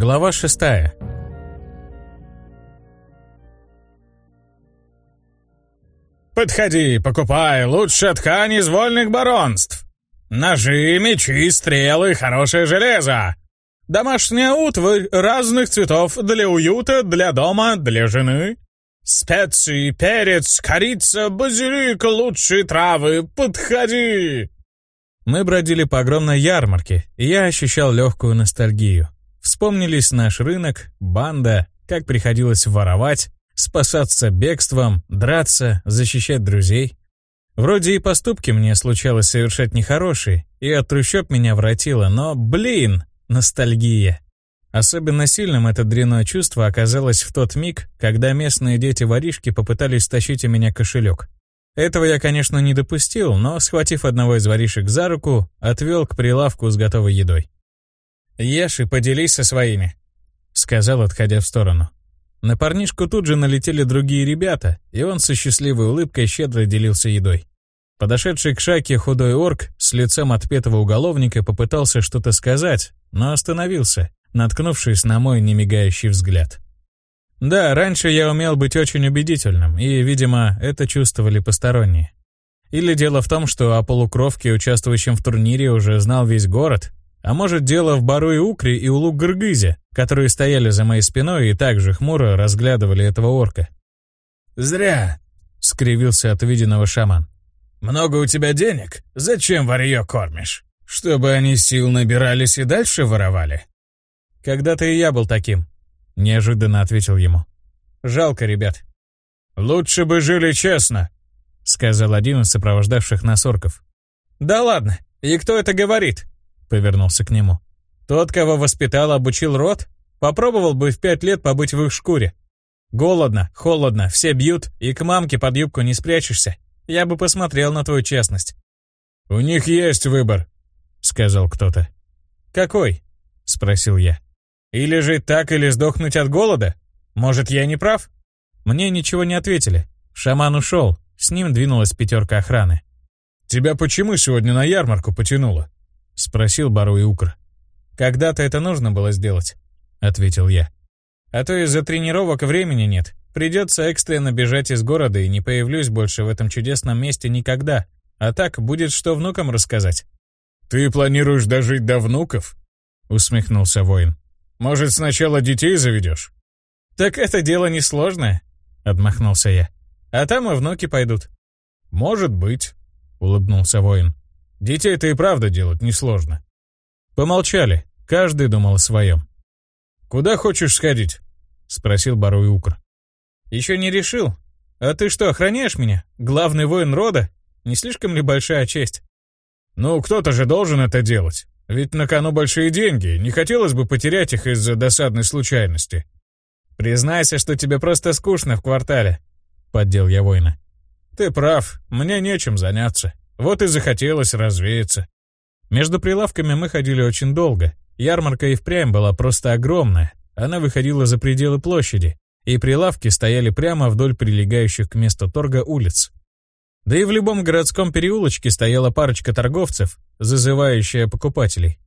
Глава шестая. «Подходи, покупай лучшая ткань из вольных баронств. Ножи, мечи, стрелы, хорошее железо. Домашняя утварь разных цветов для уюта, для дома, для жены. Специи, перец, корица, базилик, лучшие травы. Подходи!» Мы бродили по огромной ярмарке, и я ощущал легкую ностальгию. Вспомнились наш рынок, банда, как приходилось воровать, спасаться бегством, драться, защищать друзей. Вроде и поступки мне случалось совершать нехорошие, и от трущоб меня воротило, но, блин, ностальгия. Особенно сильным это дрянное чувство оказалось в тот миг, когда местные дети-воришки попытались стащить у меня кошелек. Этого я, конечно, не допустил, но, схватив одного из воришек за руку, отвел к прилавку с готовой едой. «Ешь и поделись со своими», — сказал, отходя в сторону. На парнишку тут же налетели другие ребята, и он со счастливой улыбкой щедро делился едой. Подошедший к шайке худой орк с лицом отпетого уголовника попытался что-то сказать, но остановился, наткнувшись на мой немигающий взгляд. Да, раньше я умел быть очень убедительным, и, видимо, это чувствовали посторонние. Или дело в том, что о полукровке, участвующем в турнире, уже знал весь город, а может, дело в Бару и Укре и Улук-Гыргызе, которые стояли за моей спиной и также хмуро разглядывали этого орка. «Зря», — скривился от увиденного шаман. «Много у тебя денег? Зачем варьё кормишь? Чтобы они сил набирались и дальше воровали?» «Когда-то и я был таким», — неожиданно ответил ему. «Жалко, ребят». «Лучше бы жили честно», — сказал один из сопровождавших нас орков. «Да ладно, и кто это говорит?» Повернулся к нему. «Тот, кого воспитал, обучил род, попробовал бы в пять лет побыть в их шкуре. Голодно, холодно, все бьют, и к мамке под юбку не спрячешься. Я бы посмотрел на твою честность». «У них есть выбор», — сказал кто-то. «Какой?» — спросил я. «Или жить так, или сдохнуть от голода? Может, я не прав?» Мне ничего не ответили. Шаман ушел, с ним двинулась пятерка охраны. «Тебя почему сегодня на ярмарку потянуло?» — спросил Бару Укр. «Когда-то это нужно было сделать», — ответил я. «А то из-за тренировок времени нет. Придется экстренно бежать из города и не появлюсь больше в этом чудесном месте никогда. А так будет что внукам рассказать». «Ты планируешь дожить до внуков?» — усмехнулся воин. «Может, сначала детей заведешь?» «Так это дело несложное», — отмахнулся я. «А там и внуки пойдут». «Может быть», — улыбнулся воин. Детей-то и правда делать несложно. Помолчали, каждый думал о своем. «Куда хочешь сходить?» — спросил Баруй Укр. «Еще не решил. А ты что, охраняешь меня? Главный воин рода? Не слишком ли большая честь?» «Ну, кто-то же должен это делать. Ведь на кону большие деньги, не хотелось бы потерять их из-за досадной случайности». «Признайся, что тебе просто скучно в квартале», — поддел я воина. «Ты прав, мне нечем заняться». Вот и захотелось развеяться. Между прилавками мы ходили очень долго. Ярмарка и впрямь была просто огромная. Она выходила за пределы площади, и прилавки стояли прямо вдоль прилегающих к месту торга улиц. Да и в любом городском переулочке стояла парочка торговцев, зазывающая покупателей.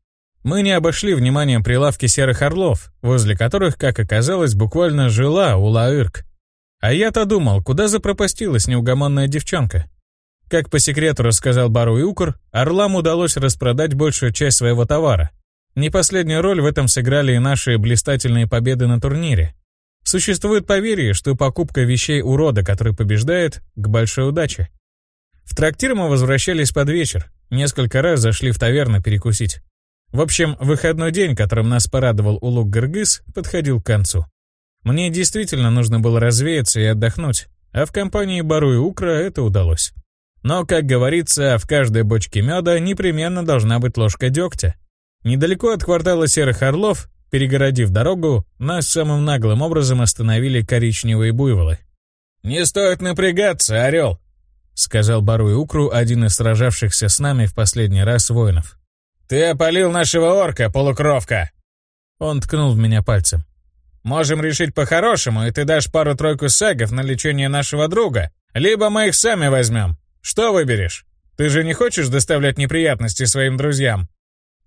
Мы не обошли вниманием прилавки серых орлов, возле которых, как оказалось, буквально жила Улаырк. А я-то думал, куда запропастилась неугомонная девчонка. Как по секрету рассказал Бару Юкур, Орлам удалось распродать большую часть своего товара. Не последнюю роль в этом сыграли и наши блистательные победы на турнире. Существует поверье, что покупка вещей у рода, который побеждает, к большой удаче. В трактир мы возвращались под вечер, несколько раз зашли в таверну перекусить. В общем, выходной день, которым нас порадовал улук Гыргыз, подходил к концу. Мне действительно нужно было развеяться и отдохнуть, а в компании Бару и Укра это удалось. Но, как говорится, в каждой бочке меда непременно должна быть ложка дегтя. Недалеко от квартала Серых Орлов, перегородив дорогу, нас самым наглым образом остановили коричневые буйволы. «Не стоит напрягаться, Орел!» — сказал Баруй Укру, один из сражавшихся с нами в последний раз воинов. «Ты опалил нашего орка, полукровка!» Он ткнул в меня пальцем. «Можем решить по-хорошему, и ты дашь пару-тройку сагов на лечение нашего друга, либо мы их сами возьмем. Что выберешь? Ты же не хочешь доставлять неприятности своим друзьям?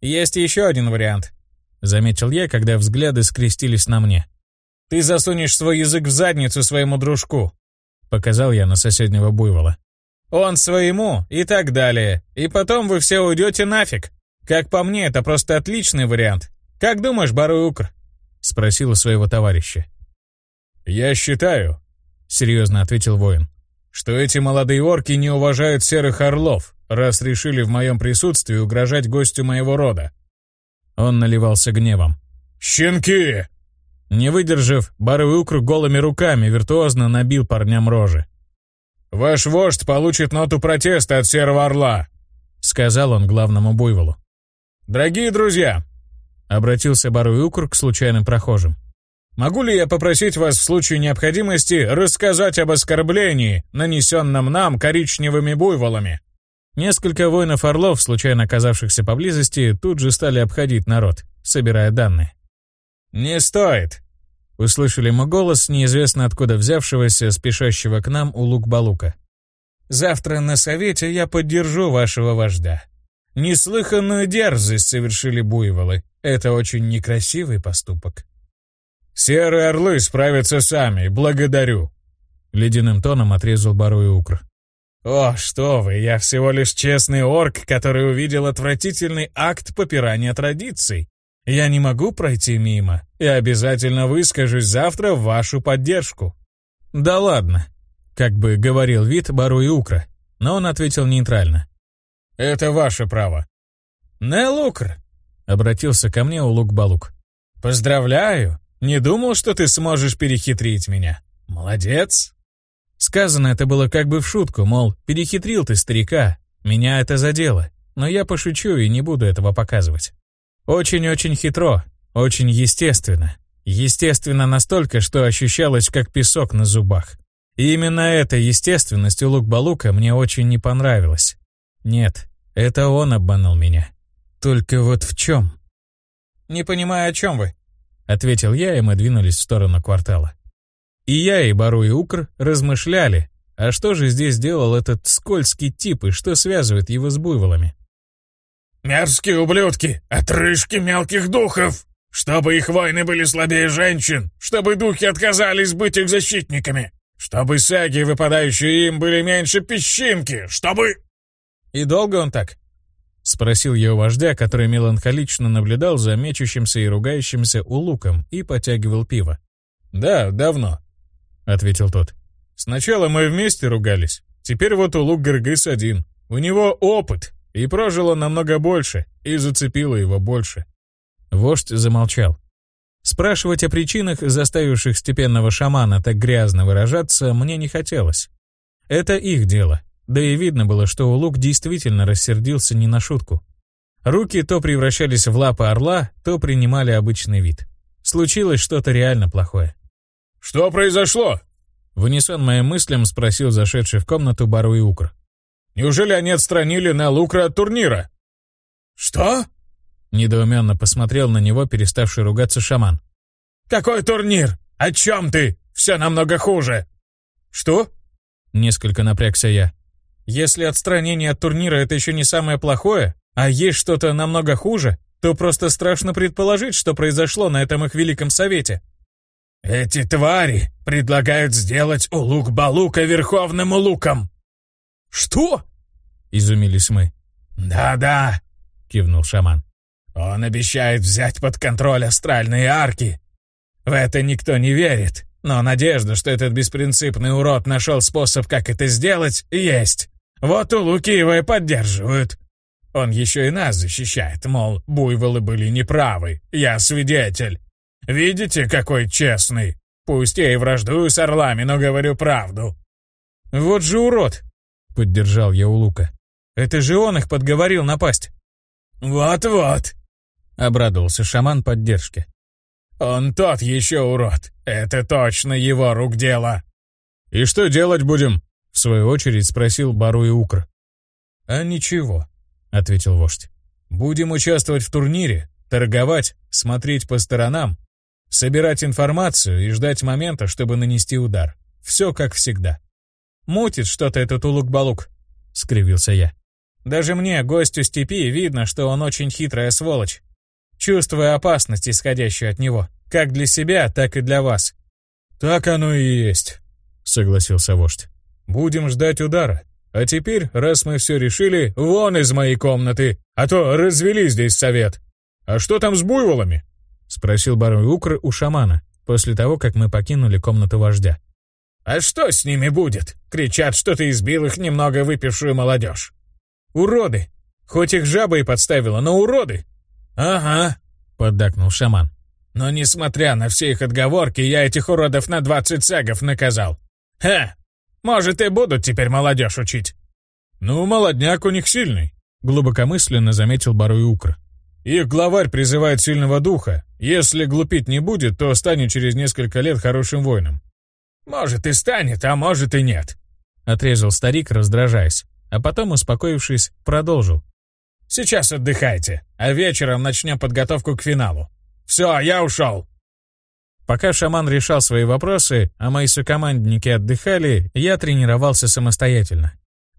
Есть еще один вариант, заметил я, когда взгляды скрестились на мне. «Ты засунешь свой язык в задницу своему дружку», — показал я на соседнего буйвола. «Он своему» и так далее. И потом вы все уйдете нафиг. Как по мне, это просто отличный вариант. Как думаешь, Баруй Укр?» — спросил у своего товарища. «Я считаю», — серьезно ответил воин, «что эти молодые орки не уважают серых орлов, раз решили в моем присутствии угрожать гостю моего рода». Он наливался гневом. «Щенки!» Не выдержав, Баровый Укр голыми руками виртуозно набил парням рожи. «Ваш вождь получит ноту протеста от Серого Орла», — сказал он главному буйволу. «Дорогие друзья!» — обратился Баровый Укр к случайным прохожим. «Могу ли я попросить вас в случае необходимости рассказать об оскорблении, нанесенном нам коричневыми буйволами?» Несколько воинов-орлов, случайно оказавшихся поблизости, тут же стали обходить народ, собирая данные. «Не стоит!» Услышали мы голос, неизвестно откуда взявшегося, спешащего к нам у Лук-Балука. «Завтра на совете я поддержу вашего вождя. Неслыханную дерзость совершили буйволы. Это очень некрасивый поступок». «Серые орлы справятся сами, благодарю», — ледяным тоном отрезал Баруй Укр. «О, что вы, я всего лишь честный орк, который увидел отвратительный акт попирания традиций. Я не могу пройти мимо и обязательно выскажусь завтра в вашу поддержку». «Да ладно», — как бы говорил вид Бару и Укра, но он ответил нейтрально. «Это ваше право». «Не Лукр», — обратился ко мне Улук-Балук. «Поздравляю! Не думал, что ты сможешь перехитрить меня. Молодец!» Сказано это было как бы в шутку, мол, перехитрил ты старика, меня это задело, но я пошучу и не буду этого показывать. Очень-очень хитро, очень естественно. Естественно настолько, что ощущалось как песок на зубах. И именно эта естественность у Лук-Балука мне очень не понравилась. Нет, это он обманул меня. Только вот в чем? «Не понимаю, о чем вы», — ответил я, и мы двинулись в сторону квартала. И я, и Бару, и Укр размышляли, а что же здесь делал этот скользкий тип, и что связывает его с буйволами? «Мерзкие ублюдки! Отрыжки мелких духов! Чтобы их войны были слабее женщин! Чтобы духи отказались быть их защитниками! Чтобы саги, выпадающие им, были меньше песчинки! Чтобы...» «И долго он так?» — спросил я у вождя, который меланхолично наблюдал за мечущимся и ругающимся улуком и потягивал пиво. «Да, давно», — ответил тот. «Сначала мы вместе ругались. Теперь вот улук Гыргыс один. У него опыт, и прожил он намного больше, и зацепило его больше. Вождь замолчал. Спрашивать о причинах, заставивших степенного шамана так грязно выражаться, мне не хотелось. Это их дело. Да и видно было, что Улук действительно рассердился не на шутку. Руки то превращались в лапы орла, то принимали обычный вид. Случилось что-то реально плохое. «Что произошло?» В унисон моим мыслям спросил зашедший в комнату Бару и Укр. Неужели они отстранили на Лукра от турнира?» «Что?» Недоуменно посмотрел на него переставший ругаться шаман. «Какой турнир? О чем ты? Все намного хуже!» «Что?» Несколько напрягся я. «Если отстранение от турнира — это еще не самое плохое, а есть что-то намного хуже, то просто страшно предположить, что произошло на этом их великом совете». «Эти твари предлагают сделать Улук-Балука верховным Улуком!» «Что?» — изумились мы. «Да-да», — кивнул шаман. «Он обещает взять под контроль астральные арки. В это никто не верит, но надежда, что этот беспринципный урод нашел способ, как это сделать, есть. Вот у Луки его и поддерживают. Он еще и нас защищает, мол, буйволы были неправы, я свидетель. Видите, какой честный? Пусть я и враждую с орлами, но говорю правду». «Вот же урод!» Поддержал я у Лука. Это же он их подговорил напасть. Вот-вот. Обрадовался шаман поддержке. Он тот еще урод. Это точно его рук дело. И что делать будем? В свою очередь спросил Бару и Укр. А ничего, ответил вождь. Будем участвовать в турнире, торговать, смотреть по сторонам, собирать информацию и ждать момента, чтобы нанести удар. Все как всегда. «Мутит что-то этот улук-балук», — скривился я. «Даже мне, гостю степи, видно, что он очень хитрая сволочь». чувствуя опасность, исходящую от него, как для себя, так и для вас. «Так оно и есть», — согласился вождь. «Будем ждать удара. А теперь, раз мы все решили, вон из моей комнаты, а то развели здесь совет. А что там с буйволами?» — спросил барон Укр у шамана, после того, как мы покинули комнату вождя. «А что с ними будет? Кричат, что ты избил их немного выпившую молодежь». «Уроды! Хоть их жаба и подставила, но уроды!» «Ага», — поддакнул шаман. «Но несмотря на все их отговорки, я этих уродов на двадцать сагов наказал. Ха! Может, и будут теперь молодежь учить». «Ну, молодняк у них сильный», — глубокомысленно заметил Баруй Укр. «Их главарь призывает сильного духа. Если глупить не будет, то станет через несколько лет хорошим воином». «Может, и станет, а может и нет», — отрезал старик, раздражаясь, а потом, успокоившись, продолжил. Сейчас отдыхайте, а вечером начнем подготовку к финалу. Все, я ушел!» Пока шаман решал свои вопросы, а мои сокомандники отдыхали, я тренировался самостоятельно.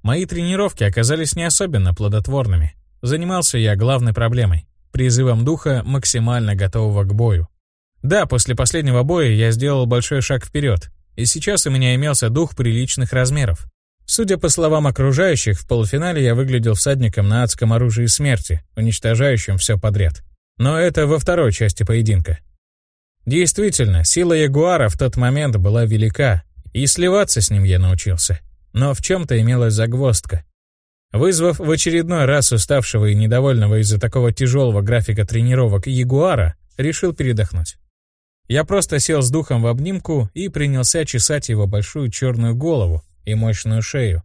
Мои тренировки оказались не особенно плодотворными. Занимался я главной проблемой — призывом духа, максимально готового к бою. Да, после последнего боя я сделал большой шаг вперед, и сейчас у меня имелся дух приличных размеров. Судя по словам окружающих, в полуфинале я выглядел всадником на адском оружии смерти, уничтожающим все подряд. Но это во второй части поединка. Действительно, сила Ягуара в тот момент была велика, и сливаться с ним я научился. Но в чем-то имелась загвоздка. Вызвав в очередной раз уставшего и недовольного из-за такого тяжелого графика тренировок Ягуара, решил передохнуть. Я просто сел с духом в обнимку и принялся чесать его большую черную голову, и мощную шею.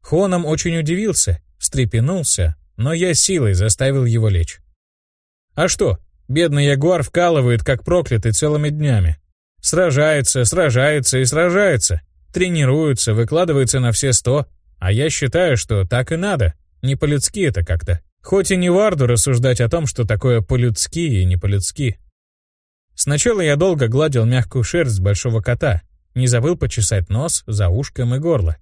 Хоном очень удивился, встрепенулся, но я силой заставил его лечь. А что, бедный ягуар вкалывает, как проклятый, целыми днями. Сражается, сражается и сражается, тренируется, выкладывается на все сто, а я считаю, что так и надо, не по-людски это как-то. Хоть и не варду рассуждать о том, что такое по-людски и не по-людски. Сначала я долго гладил мягкую шерсть большого кота, не забыл почесать нос, за ушком и горло.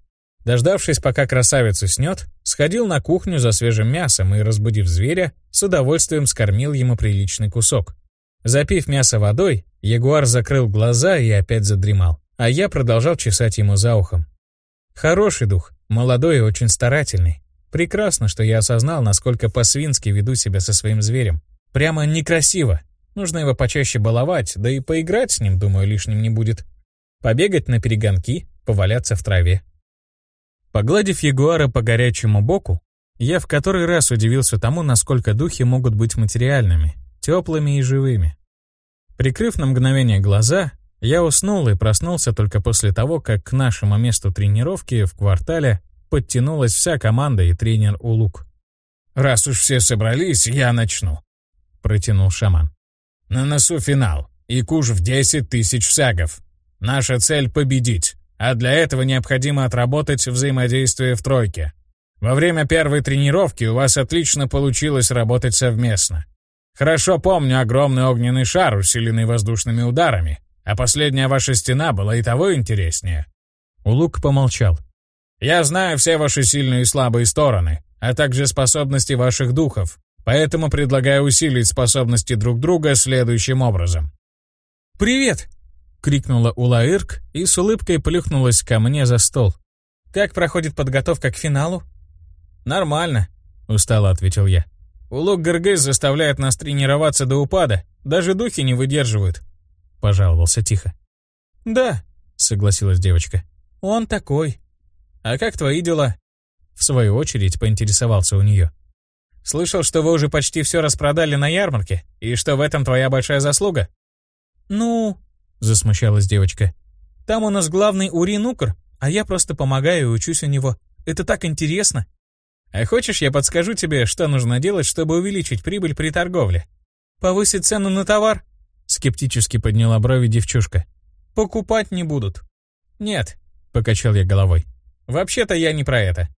Дождавшись, пока красавец уснет, сходил на кухню за свежим мясом и, разбудив зверя, с удовольствием скормил ему приличный кусок. Запив мясо водой, ягуар закрыл глаза и опять задремал, а я продолжал чесать ему за ухом. Хороший дух, молодой и очень старательный. Прекрасно, что я осознал, насколько по-свински веду себя со своим зверем. Прямо некрасиво. Нужно его почаще баловать, да и поиграть с ним, думаю, лишним не будет побегать на перегонки, поваляться в траве. Погладив ягуара по горячему боку, я в который раз удивился тому, насколько духи могут быть материальными, теплыми и живыми. Прикрыв на мгновение глаза, я уснул и проснулся только после того, как к нашему месту тренировки в квартале подтянулась вся команда и тренер Улук. «Раз уж все собрались, я начну», — протянул шаман. «На носу финал, и куш в десять тысяч сагов. Наша цель — победить, а для этого необходимо отработать взаимодействие в тройке. Во время первой тренировки у вас отлично получилось работать совместно. Хорошо помню огромный огненный шар, усиленный воздушными ударами, а последняя ваша стена была и того интереснее. Улук помолчал. Я знаю все ваши сильные и слабые стороны, а также способности ваших духов, поэтому предлагаю усилить способности друг друга следующим образом. «Привет!» — крикнула Улаирк и с улыбкой плюхнулась ко мне за стол. «Как проходит подготовка к финалу?» «Нормально», — устало ответил я. «Улук Гыргыз заставляет нас тренироваться до упада. Даже духи не выдерживают», — пожаловался тихо. «Да», — согласилась девочка. «Он такой». «А как твои дела?» В свою очередь поинтересовался у нее. «Слышал, что вы уже почти все распродали на ярмарке, и что в этом твоя большая заслуга?» «Ну...» — засмущалась девочка. «Там у нас главный Урин Укр, а я просто помогаю и учусь у него. Это так интересно!» «А хочешь, я подскажу тебе, что нужно делать, чтобы увеличить прибыль при торговле?» «Повысить цену на товар?» — скептически подняла брови девчушка. «Покупать не будут». «Нет», — покачал я головой. «Вообще-то я не про это».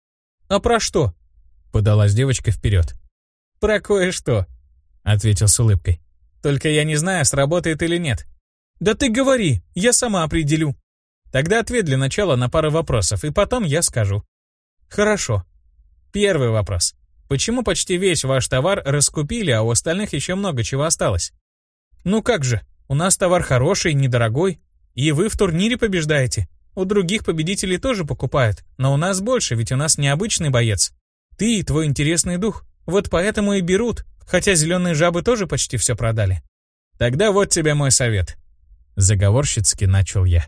«А про что?» — подалась девочка вперед. «Про кое-что», — ответил с улыбкой. «Только я не знаю, сработает или нет. «Да ты говори, я сама определю». Тогда ответь для начала на пару вопросов, и потом я скажу. Хорошо. Первый вопрос. Почему почти весь ваш товар раскупили, а у остальных еще много чего осталось? Ну как же, у нас товар хороший, недорогой, и вы в турнире побеждаете. У других победителей тоже покупают, но у нас больше, ведь у нас необычный боец. Ты и твой интересный дух. Вот поэтому и берут, хотя зеленые жабы тоже почти все продали. Тогда вот тебе мой совет. Заговорщицки начал я.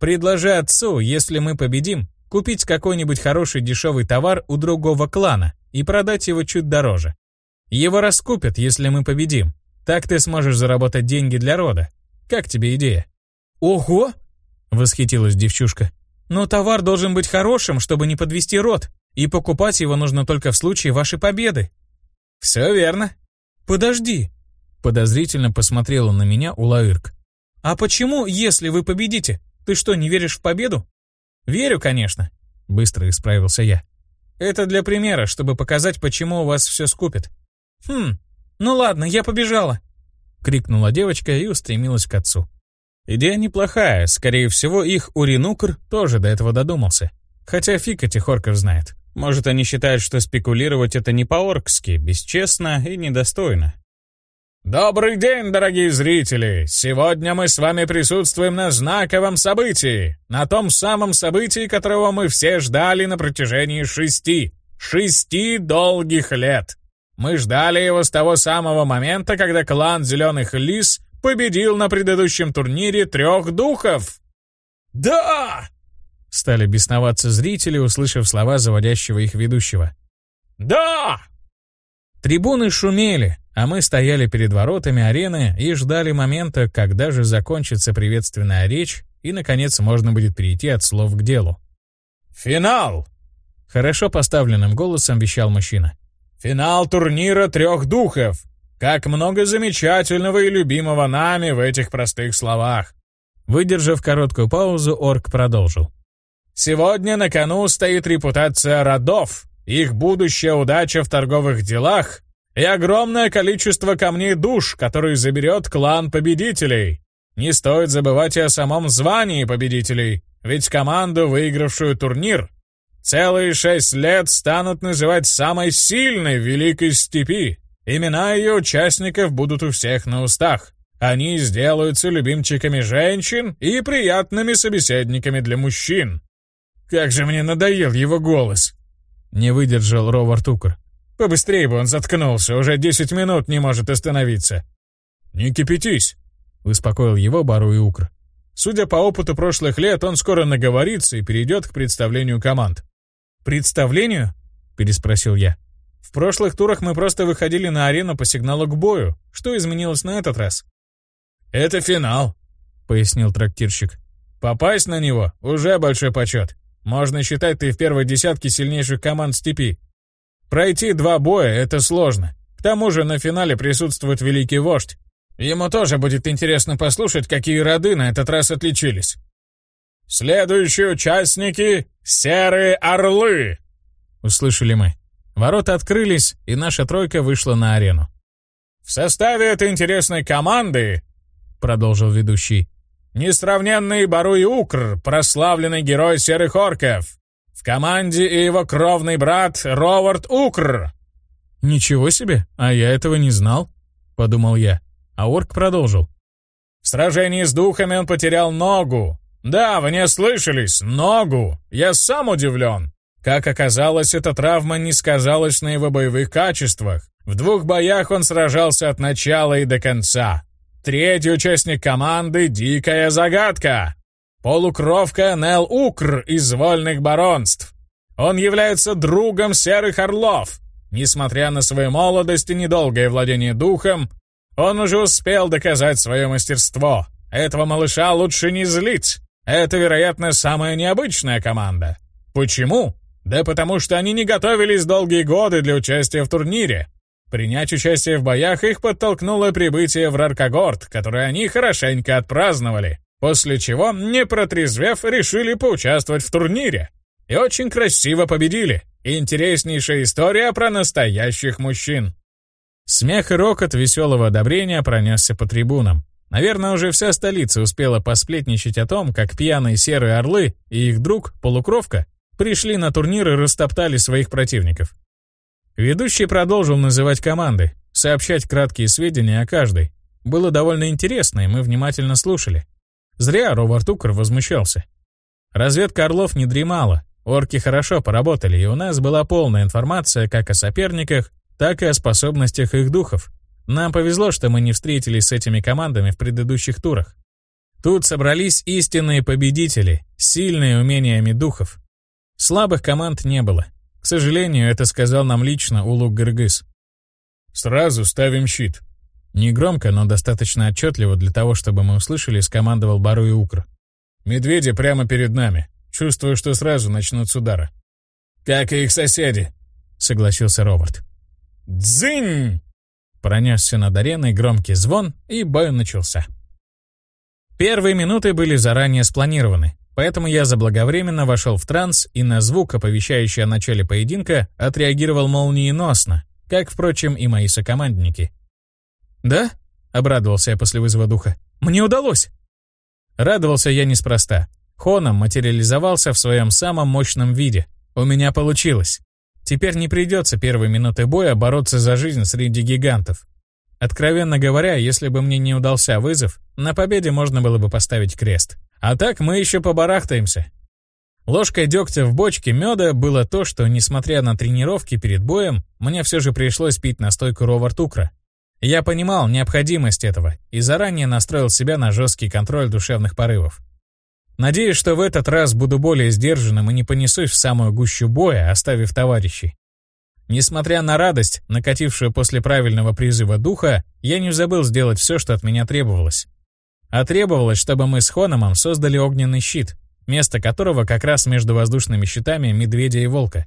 Предложи отцу, если мы победим, купить какой-нибудь хороший дешевый товар у другого клана и продать его чуть дороже. Его раскупят, если мы победим. Так ты сможешь заработать деньги для рода. Как тебе идея? Ого! Восхитилась девчушка. Но товар должен быть хорошим, чтобы не подвести род, и покупать его нужно только в случае вашей победы. Все верно. Подожди. Подозрительно посмотрела на меня Улаырк. А почему, если вы победите? Ты что, не веришь в победу? Верю, конечно. Быстро исправился я. Это для примера, чтобы показать, почему у вас все скупят. Хм, ну ладно, я побежала. Крикнула девочка и устремилась к отцу. Идея неплохая, скорее всего, их Уринукр тоже до этого додумался. Хотя фиг этих орков знает. Может, они считают, что спекулировать это не по-оркски, бесчестно и недостойно. Добрый день, дорогие зрители! Сегодня мы с вами присутствуем на знаковом событии, на том самом событии, которого мы все ждали на протяжении шести, шести долгих лет. Мы ждали его с того самого момента, когда клан Зеленых Лис победил на предыдущем турнире трех духов. «Да!» — стали бесноваться зрители, услышав слова заводящего их ведущего. «Да!» Трибуны шумели, а мы стояли перед воротами арены и ждали момента, когда же закончится приветственная речь и, наконец, можно будет перейти от слов к делу. «Финал!» — хорошо поставленным голосом вещал мужчина. «Финал турнира трех духов! Как много замечательного и любимого нами в этих простых словах. Выдержав короткую паузу, орк продолжил. Сегодня на кону стоит репутация родов, их будущая удача в торговых делах и огромное количество камней душ, которые заберет клан победителей. Не стоит забывать и о самом звании победителей, ведь команду, выигравшую турнир, целые шесть лет станут называть самой сильной Великой Степи. Имена ее участников будут у всех на устах. Они сделаются любимчиками женщин и приятными собеседниками для мужчин. Как же мне надоел его голос. Не выдержал Ровар Тукер. Побыстрее бы он заткнулся, уже десять минут не может остановиться. «Не кипятись», — успокоил его Бару и Укр. Судя по опыту прошлых лет, он скоро наговорится и перейдет к представлению команд. «Представлению?» — переспросил я. В прошлых турах мы просто выходили на арену по сигналу к бою. Что изменилось на этот раз? «Это финал», — пояснил трактирщик. «Попасть на него — уже большой почет. Можно считать, ты в первой десятке сильнейших команд степи. Пройти два боя — это сложно. К тому же на финале присутствует великий вождь. Ему тоже будет интересно послушать, какие роды на этот раз отличились. «Следующие участники — Серые Орлы!» — услышали мы. Ворота открылись, и наша тройка вышла на арену. «В составе этой интересной команды», — продолжил ведущий, «несравненный Баруй Укр, прославленный герой Серых Орков. В команде и его кровный брат Ровард Укр». «Ничего себе, а я этого не знал», — подумал я. А орк продолжил. «В сражении с духами он потерял ногу. Да, вы не слышались, ногу. Я сам удивлен. Как оказалось, эта травма не сказалась на его боевых качествах. В двух боях он сражался от начала и до конца. Третий участник команды — Дикая Загадка. Полукровка Нел Укр из Вольных Баронств. Он является другом Серых Орлов. Несмотря на свою молодость и недолгое владение духом, он уже успел доказать свое мастерство. Этого малыша лучше не злить. Это, вероятно, самая необычная команда. Почему? Да потому что они не готовились долгие годы для участия в турнире. Принять участие в боях их подтолкнуло прибытие в Раркагорд, которое они хорошенько отпраздновали, после чего, не протрезвев, решили поучаствовать в турнире. И очень красиво победили. Интереснейшая история про настоящих мужчин. Смех и рокот веселого одобрения пронесся по трибунам. Наверное, уже вся столица успела посплетничать о том, как пьяные серые орлы и их друг, полукровка, пришли на турнир и растоптали своих противников. Ведущий продолжил называть команды, сообщать краткие сведения о каждой. Было довольно интересно, и мы внимательно слушали. Зря Ровард Укр возмущался. Разведка Орлов не дремала, орки хорошо поработали, и у нас была полная информация как о соперниках, так и о способностях их духов. Нам повезло, что мы не встретились с этими командами в предыдущих турах. Тут собрались истинные победители, сильные умениями духов. Слабых команд не было. К сожалению, это сказал нам лично Улук Гыргыз. «Сразу ставим щит», Негромко, но достаточно отчетливо для того, чтобы мы услышали, скомандовал Бару и Укр. «Медведи прямо перед нами. Чувствую, что сразу начнут с удара». «Как и их соседи», — согласился Роберт. «Дзынь!» Пронесся над ареной громкий звон, и бой начался. Первые минуты были заранее спланированы, поэтому я заблаговременно вошел в транс и на звук, оповещающий о начале поединка, отреагировал молниеносно, как, впрочем, и мои сокомандники — «Да?» — обрадовался я после вызова духа. «Мне удалось!» Радовался я неспроста. Хоном материализовался в своем самом мощном виде. У меня получилось. Теперь не придется первые минуты боя бороться за жизнь среди гигантов. Откровенно говоря, если бы мне не удался вызов, на победе можно было бы поставить крест. А так мы еще побарахтаемся. Ложкой дегтя в бочке меда было то, что, несмотря на тренировки перед боем, мне все же пришлось пить настойку Ровартукра. Я понимал необходимость этого и заранее настроил себя на жесткий контроль душевных порывов. Надеюсь, что в этот раз буду более сдержанным и не понесусь в самую гущу боя, оставив товарищей. Несмотря на радость, накатившую после правильного призыва духа, я не забыл сделать все, что от меня требовалось. А требовалось, чтобы мы с Хономом создали огненный щит, место которого как раз между воздушными щитами медведя и волка.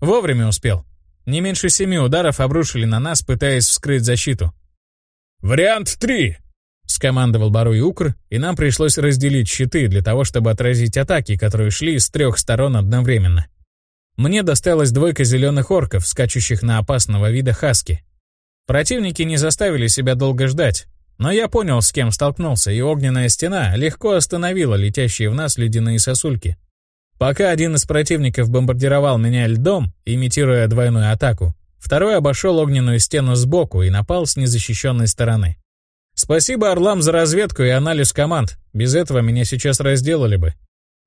Вовремя успел. Не меньше семи ударов обрушили на нас, пытаясь вскрыть защиту. «Вариант три!» — скомандовал Баруй Укр, и нам пришлось разделить щиты для того, чтобы отразить атаки, которые шли с трех сторон одновременно. Мне досталась двойка зеленых орков, скачущих на опасного вида хаски. Противники не заставили себя долго ждать, но я понял, с кем столкнулся, и огненная стена легко остановила летящие в нас ледяные сосульки. Пока один из противников бомбардировал меня льдом, имитируя двойную атаку, второй обошел огненную стену сбоку и напал с незащищенной стороны. Спасибо Орлам за разведку и анализ команд, без этого меня сейчас разделали бы.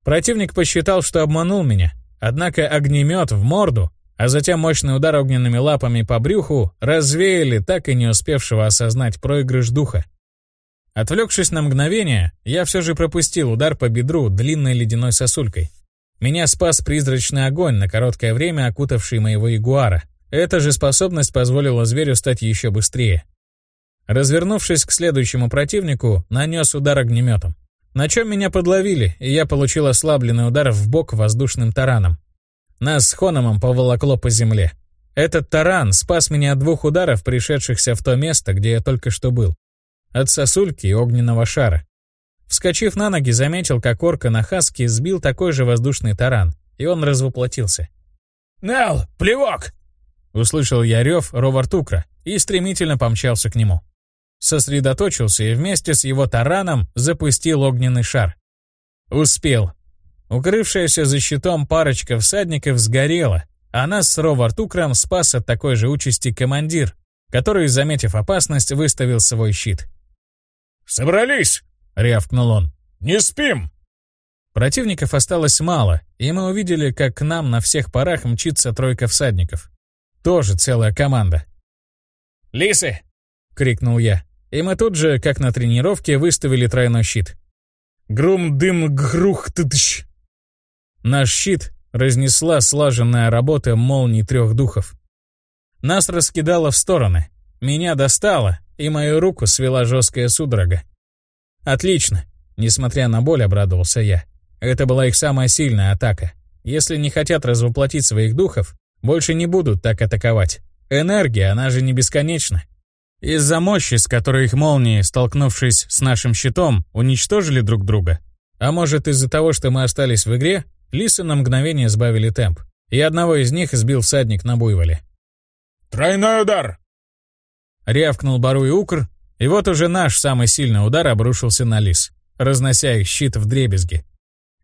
Противник посчитал, что обманул меня, однако огнемет в морду, а затем мощный удар огненными лапами по брюху развеяли так и не успевшего осознать проигрыш духа. Отвлекшись на мгновение, я все же пропустил удар по бедру длинной ледяной сосулькой. Меня спас призрачный огонь, на короткое время окутавший моего ягуара. Эта же способность позволила зверю стать еще быстрее. Развернувшись к следующему противнику, нанес удар огнеметом. На чем меня подловили, и я получил ослабленный удар в бок воздушным тараном. Нас с Хономом поволокло по земле. Этот таран спас меня от двух ударов, пришедшихся в то место, где я только что был. От сосульки и огненного шара. Вскочив на ноги, заметил, как орка на хаске сбил такой же воздушный таран, и он развоплотился. «Нел, плевок!» Услышал я рев Ровартукра и стремительно помчался к нему. Сосредоточился и вместе с его тараном запустил огненный шар. Успел. Укрывшаяся за щитом парочка всадников сгорела, а нас с Ровартукром спас от такой же участи командир, который, заметив опасность, выставил свой щит. «Собрались!» — рявкнул он. «Не спим!» Противников осталось мало, и мы увидели, как к нам на всех парах мчится тройка всадников. Тоже целая команда. «Лисы!» — крикнул я. И мы тут же, как на тренировке, выставили тройной щит. Грум, дым, грух, тыдыщ. Наш щит разнесла слаженная работа молний трех духов. Нас раскидало в стороны. Меня достало, и мою руку свела жесткая судорога. Отлично. Несмотря на боль, обрадовался я. Это была их самая сильная атака. Если не хотят развоплотить своих духов, больше не будут так атаковать. Энергия, она же не бесконечна. Из-за мощи, с которой их молнии, столкнувшись с нашим щитом, уничтожили друг друга. А может из-за того, что мы остались в игре, лисы на мгновение сбавили темп. И одного из них сбил всадник на буйволе. «Тройной удар!» Рявкнул Бару и Укр, и вот уже наш самый сильный удар обрушился на лис, разнося их щит в дребезги.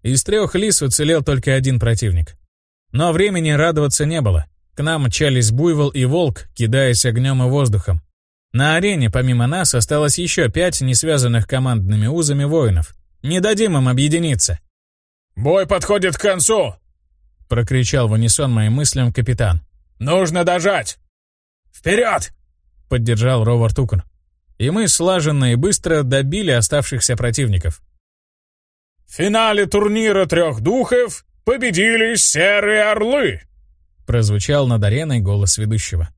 Из трех лис уцелел только один противник. Но времени радоваться не было. К нам мчались буйвол и волк, кидаясь огнем и воздухом. На арене помимо нас осталось еще пять несвязанных командными узами воинов. Не дадим им объединиться. «Бой подходит к концу!» — прокричал в унисон моим мыслям капитан. «Нужно дожать!» «Вперед!» — поддержал Ровар Тукун. И мы слаженно и быстро добили оставшихся противников. В финале турнира трех духов победили серые орлы!» Прозвучал над ареной голос ведущего.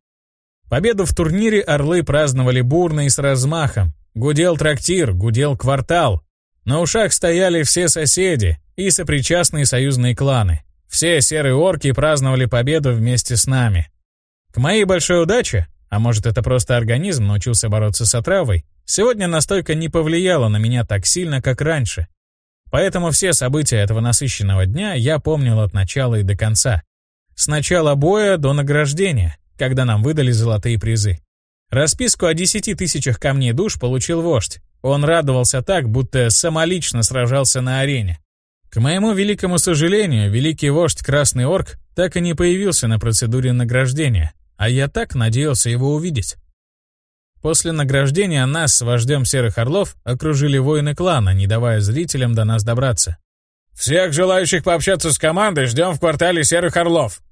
Победу в турнире орлы праздновали бурно и с размахом. Гудел трактир, гудел квартал. На ушах стояли все соседи и сопричастные союзные кланы. Все серые орки праздновали победу вместе с нами. К моей большой удаче, а может это просто организм научился бороться с отравой, сегодня настойка не повлияла на меня так сильно, как раньше. Поэтому все события этого насыщенного дня я помнил от начала и до конца. С начала боя до награждения, когда нам выдали золотые призы. Расписку о 10 тысячах камней душ получил вождь. Он радовался так, будто самолично сражался на арене. К моему великому сожалению, великий вождь Красный Орк так и не появился на процедуре награждения, а я так надеялся его увидеть. После награждения нас с вождем Серых Орлов окружили воины клана, не давая зрителям до нас добраться. «Всех желающих пообщаться с командой ждем в квартале Серых Орлов!»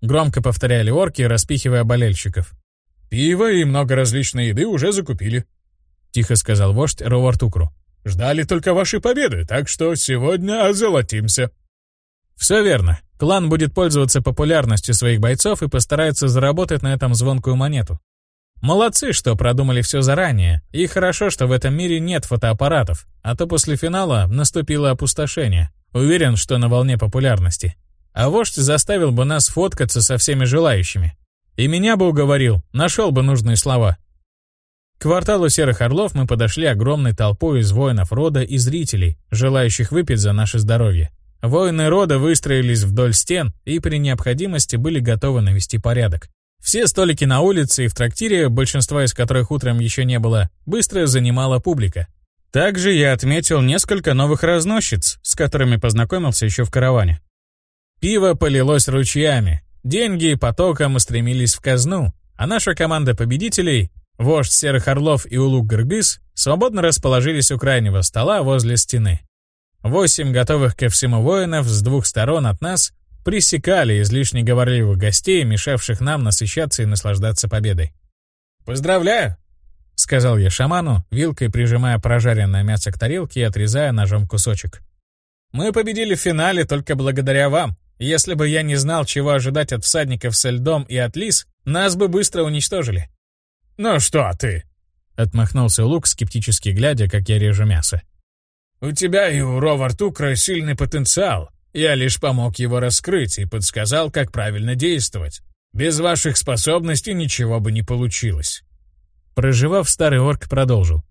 Громко повторяли орки, распихивая болельщиков. «Пиво и много различной еды уже закупили», — тихо сказал вождь Ровартукру. «Ждали только вашей победы, так что сегодня озолотимся». «Все верно. Клан будет пользоваться популярностью своих бойцов и постарается заработать на этом звонкую монету. Молодцы, что продумали все заранее, и хорошо, что в этом мире нет фотоаппаратов, а то после финала наступило опустошение. Уверен, что на волне популярности. А вождь заставил бы нас фоткаться со всеми желающими. И меня бы уговорил, нашел бы нужные слова. К кварталу Серых Орлов мы подошли огромной толпой из воинов рода и зрителей, желающих выпить за наше здоровье. Воины рода выстроились вдоль стен и при необходимости были готовы навести порядок. Все столики на улице и в трактире, большинства из которых утром еще не было, быстро занимала публика. Также я отметил несколько новых разносчиц, с которыми познакомился еще в караване. Пиво полилось ручьями, деньги потоком устремились в казну, а наша команда победителей, вождь Серых Орлов и Улук Гыргыз, свободно расположились у крайнего стола возле стены. Восемь готовых ко всему воинов с двух сторон от нас пресекали излишне говорливых гостей, мешавших нам насыщаться и наслаждаться победой. «Поздравляю!» — сказал я шаману, вилкой прижимая прожаренное мясо к тарелке и отрезая ножом кусочек. «Мы победили в финале только благодаря вам. Если бы я не знал, чего ожидать от всадников со льдом и от лис, нас бы быстро уничтожили». «Ну что ты?» — отмахнулся Лук, скептически глядя, как я режу мясо. «У тебя и у Ровартукра сильный потенциал, я лишь помог его раскрыть и подсказал, как правильно действовать. Без ваших способностей ничего бы не получилось. Проживав, старый орк продолжил.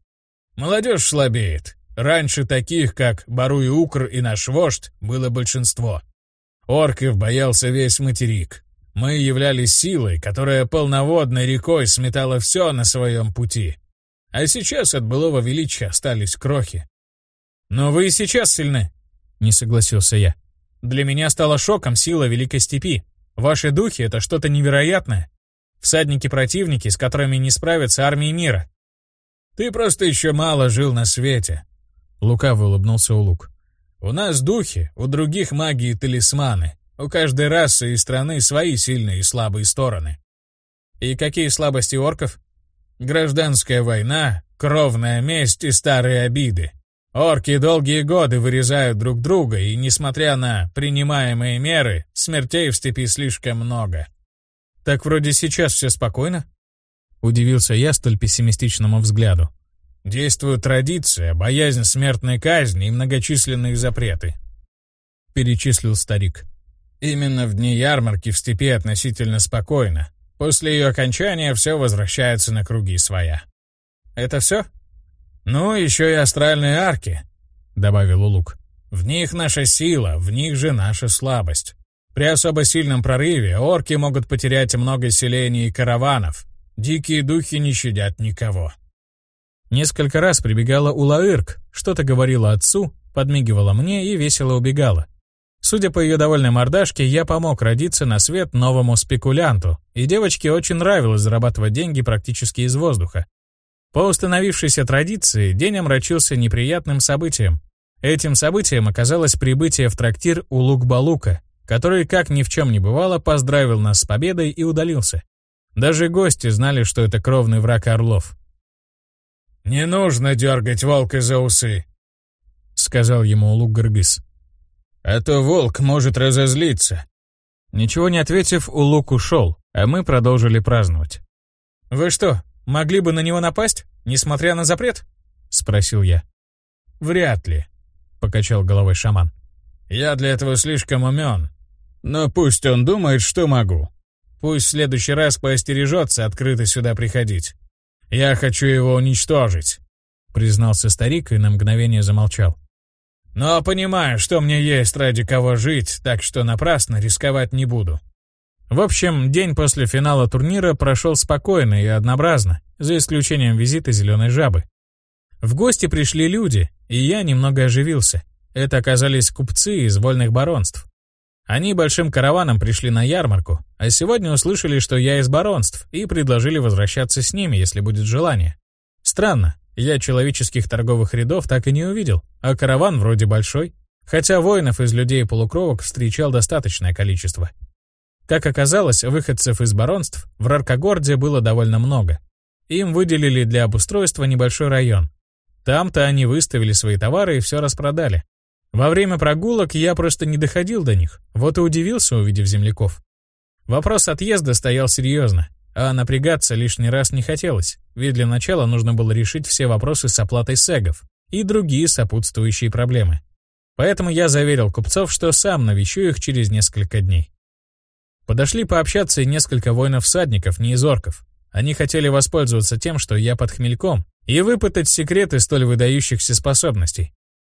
Молодежь слабеет. Раньше таких, как Бару и Укр и наш вождь, было большинство. Орков боялся весь материк. Мы являлись силой, которая полноводной рекой сметала все на своем пути. А сейчас от былого величия остались крохи. «Но вы и сейчас сильны», — не согласился я. Для меня стало шоком сила Великой Степи. Ваши духи — это что-то невероятное. Всадники-противники, с которыми не справятся армии мира. Ты просто еще мало жил на свете. Лукаво улыбнулся Улук. У нас духи, у других магии талисманы. У каждой расы и страны свои сильные и слабые стороны. И какие слабости орков? Гражданская война, кровная месть и старые обиды. Орки долгие годы вырезают друг друга, и, несмотря на принимаемые меры, смертей в степи слишком много. Так вроде сейчас все спокойно? Удивился я столь пессимистичному взгляду. Действует традиция, боязнь смертной казни и многочисленные запреты. Перечислил старик. Именно в дни ярмарки в степи относительно спокойно. После ее окончания все возвращается на круги своя. Это все? «Ну, еще и астральные арки», — добавил Улук. «В них наша сила, в них же наша слабость. При особо сильном прорыве орки могут потерять много селений и караванов. Дикие духи не щадят никого». Несколько раз прибегала Улаырк, что-то говорила отцу, подмигивала мне и весело убегала. Судя по ее довольной мордашке, я помог родиться на свет новому спекулянту, и девочке очень нравилось зарабатывать деньги практически из воздуха. По установившейся традиции, день омрачился неприятным событием. Этим событием оказалось прибытие в трактир у Лук-Балука, который, как ни в чем не бывало, поздравил нас с победой и удалился. Даже гости знали, что это кровный враг Орлов. «Не нужно дергать волка за усы», — сказал ему Улук-Гыргыз. «А то волк может разозлиться». Ничего не ответив, Улук ушел, а мы продолжили праздновать. «Вы что, могли бы на него напасть, несмотря на запрет?» — спросил я. «Вряд ли», — покачал головой шаман. «Я для этого слишком умен. Но пусть он думает, что могу. Пусть в следующий раз поостережется открыто сюда приходить. Я хочу его уничтожить», — признался старик и на мгновение замолчал. «Но понимаю, что мне есть ради кого жить, так что напрасно рисковать не буду». В общем, день после финала турнира прошел спокойно и однообразно, за исключением визита зеленой жабы. В гости пришли люди, и я немного оживился. Это оказались купцы из вольных баронств. Они большим караваном пришли на ярмарку, а сегодня услышали, что я из баронств, и предложили возвращаться с ними, если будет желание. Странно, я человеческих торговых рядов так и не увидел, а караван вроде большой, хотя воинов из людей полукровок встречал достаточное количество. Как оказалось, выходцев из баронств в Раркогорде было довольно много. Им выделили для обустройства небольшой район. Там-то они выставили свои товары и все распродали. Во время прогулок я просто не доходил до них, вот и удивился, увидев земляков. Вопрос отъезда стоял серьезно, а напрягаться лишний раз не хотелось, ведь для начала нужно было решить все вопросы с оплатой сегов и другие сопутствующие проблемы. Поэтому я заверил купцов, что сам навещу их через несколько дней. Подошли пообщаться и несколько воинов-всадников, не из орков. Они хотели воспользоваться тем, что я под хмельком, и выпытать секреты столь выдающихся способностей.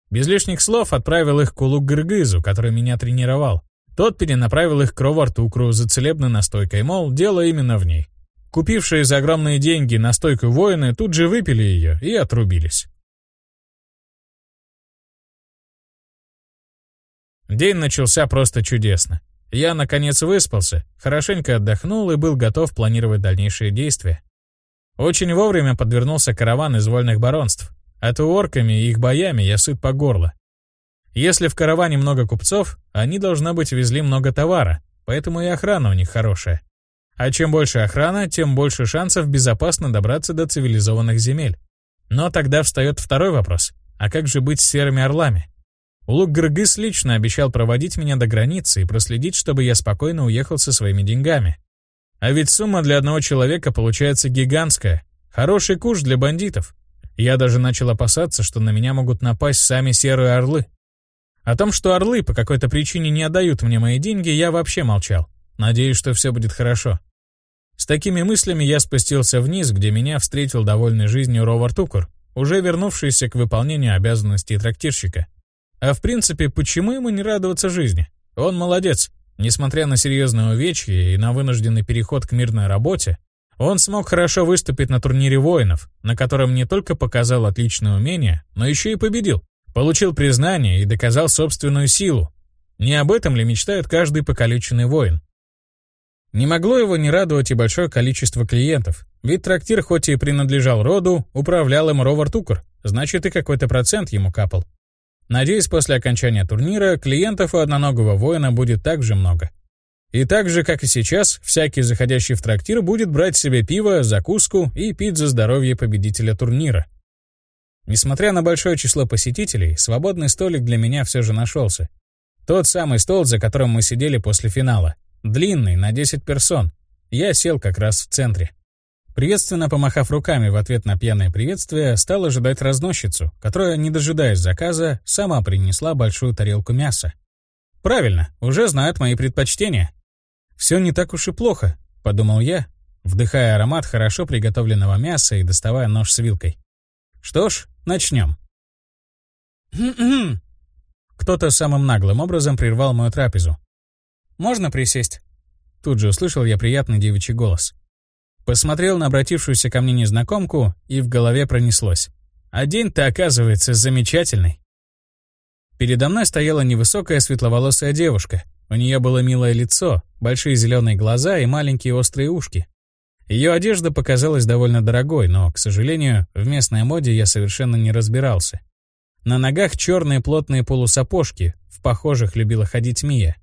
Без лишних слов отправил их к Улук-Гыргызу, который меня тренировал. Тот перенаправил их к Ровартукру за целебной настойкой, мол, дело именно в ней. Купившие за огромные деньги настойку воины тут же выпили ее и отрубились. День начался просто чудесно. Я, наконец, выспался, хорошенько отдохнул и был готов планировать дальнейшие действия. Очень вовремя подвернулся караван из вольных баронств, а то орками и их боями я сыт по горло. Если в караване много купцов, они, должно быть, везли много товара, поэтому и охрана у них хорошая. А чем больше охрана, тем больше шансов безопасно добраться до цивилизованных земель. Но тогда встает второй вопрос. А как же быть с серыми орлами? Улук Гыргыз лично обещал проводить меня до границы и проследить, чтобы я спокойно уехал со своими деньгами. А ведь сумма для одного человека получается гигантская. Хороший куш для бандитов. Я даже начал опасаться, что на меня могут напасть сами серые орлы. О том, что орлы по какой-то причине не отдают мне мои деньги, я вообще молчал. Надеюсь, что все будет хорошо. С такими мыслями я спустился вниз, где меня встретил довольный жизнью Ровар Тукур, уже вернувшийся к выполнению обязанностей трактирщика. А в принципе, почему ему не радоваться жизни? Он молодец. Несмотря на серьезные увечья и на вынужденный переход к мирной работе, он смог хорошо выступить на турнире воинов, на котором не только показал отличное умение, но еще и победил. Получил признание и доказал собственную силу. Не об этом ли мечтает каждый покалеченный воин? Не могло его не радовать и большое количество клиентов, ведь трактир хоть и принадлежал роду, управлял им Ровар Тукер, значит и какой-то процент ему капал. Надеюсь, после окончания турнира клиентов у одноногого воина будет так же много. И так же, как и сейчас, всякий заходящий в трактир будет брать себе пиво, закуску и пить за здоровье победителя турнира. Несмотря на большое число посетителей, свободный столик для меня все же нашелся. Тот самый стол, за которым мы сидели после финала. Длинный, на 10 персон. Я сел как раз в центре. Приветственно помахав руками в ответ на пьяное приветствие, стал ожидать разносчицу, которая, не дожидаясь заказа, сама принесла большую тарелку мяса. Правильно, уже знают мои предпочтения. «Все не так уж и плохо», — подумал я, вдыхая аромат хорошо приготовленного мяса и доставая нож с вилкой. «Что ж, начнем». Кто-то самым наглым образом прервал мою трапезу. «Можно присесть?» Тут же услышал я приятный девичий голос. Посмотрел на обратившуюся ко мне незнакомку, и в голове пронеслось. А день-то, оказывается, замечательный. Передо мной стояла невысокая светловолосая девушка. У нее было милое лицо, большие зеленые глаза и маленькие острые ушки. Ее одежда показалась довольно дорогой, но, к сожалению, в местной моде я совершенно не разбирался. На ногах черные плотные полусапожки, в похожих любила ходить Мия.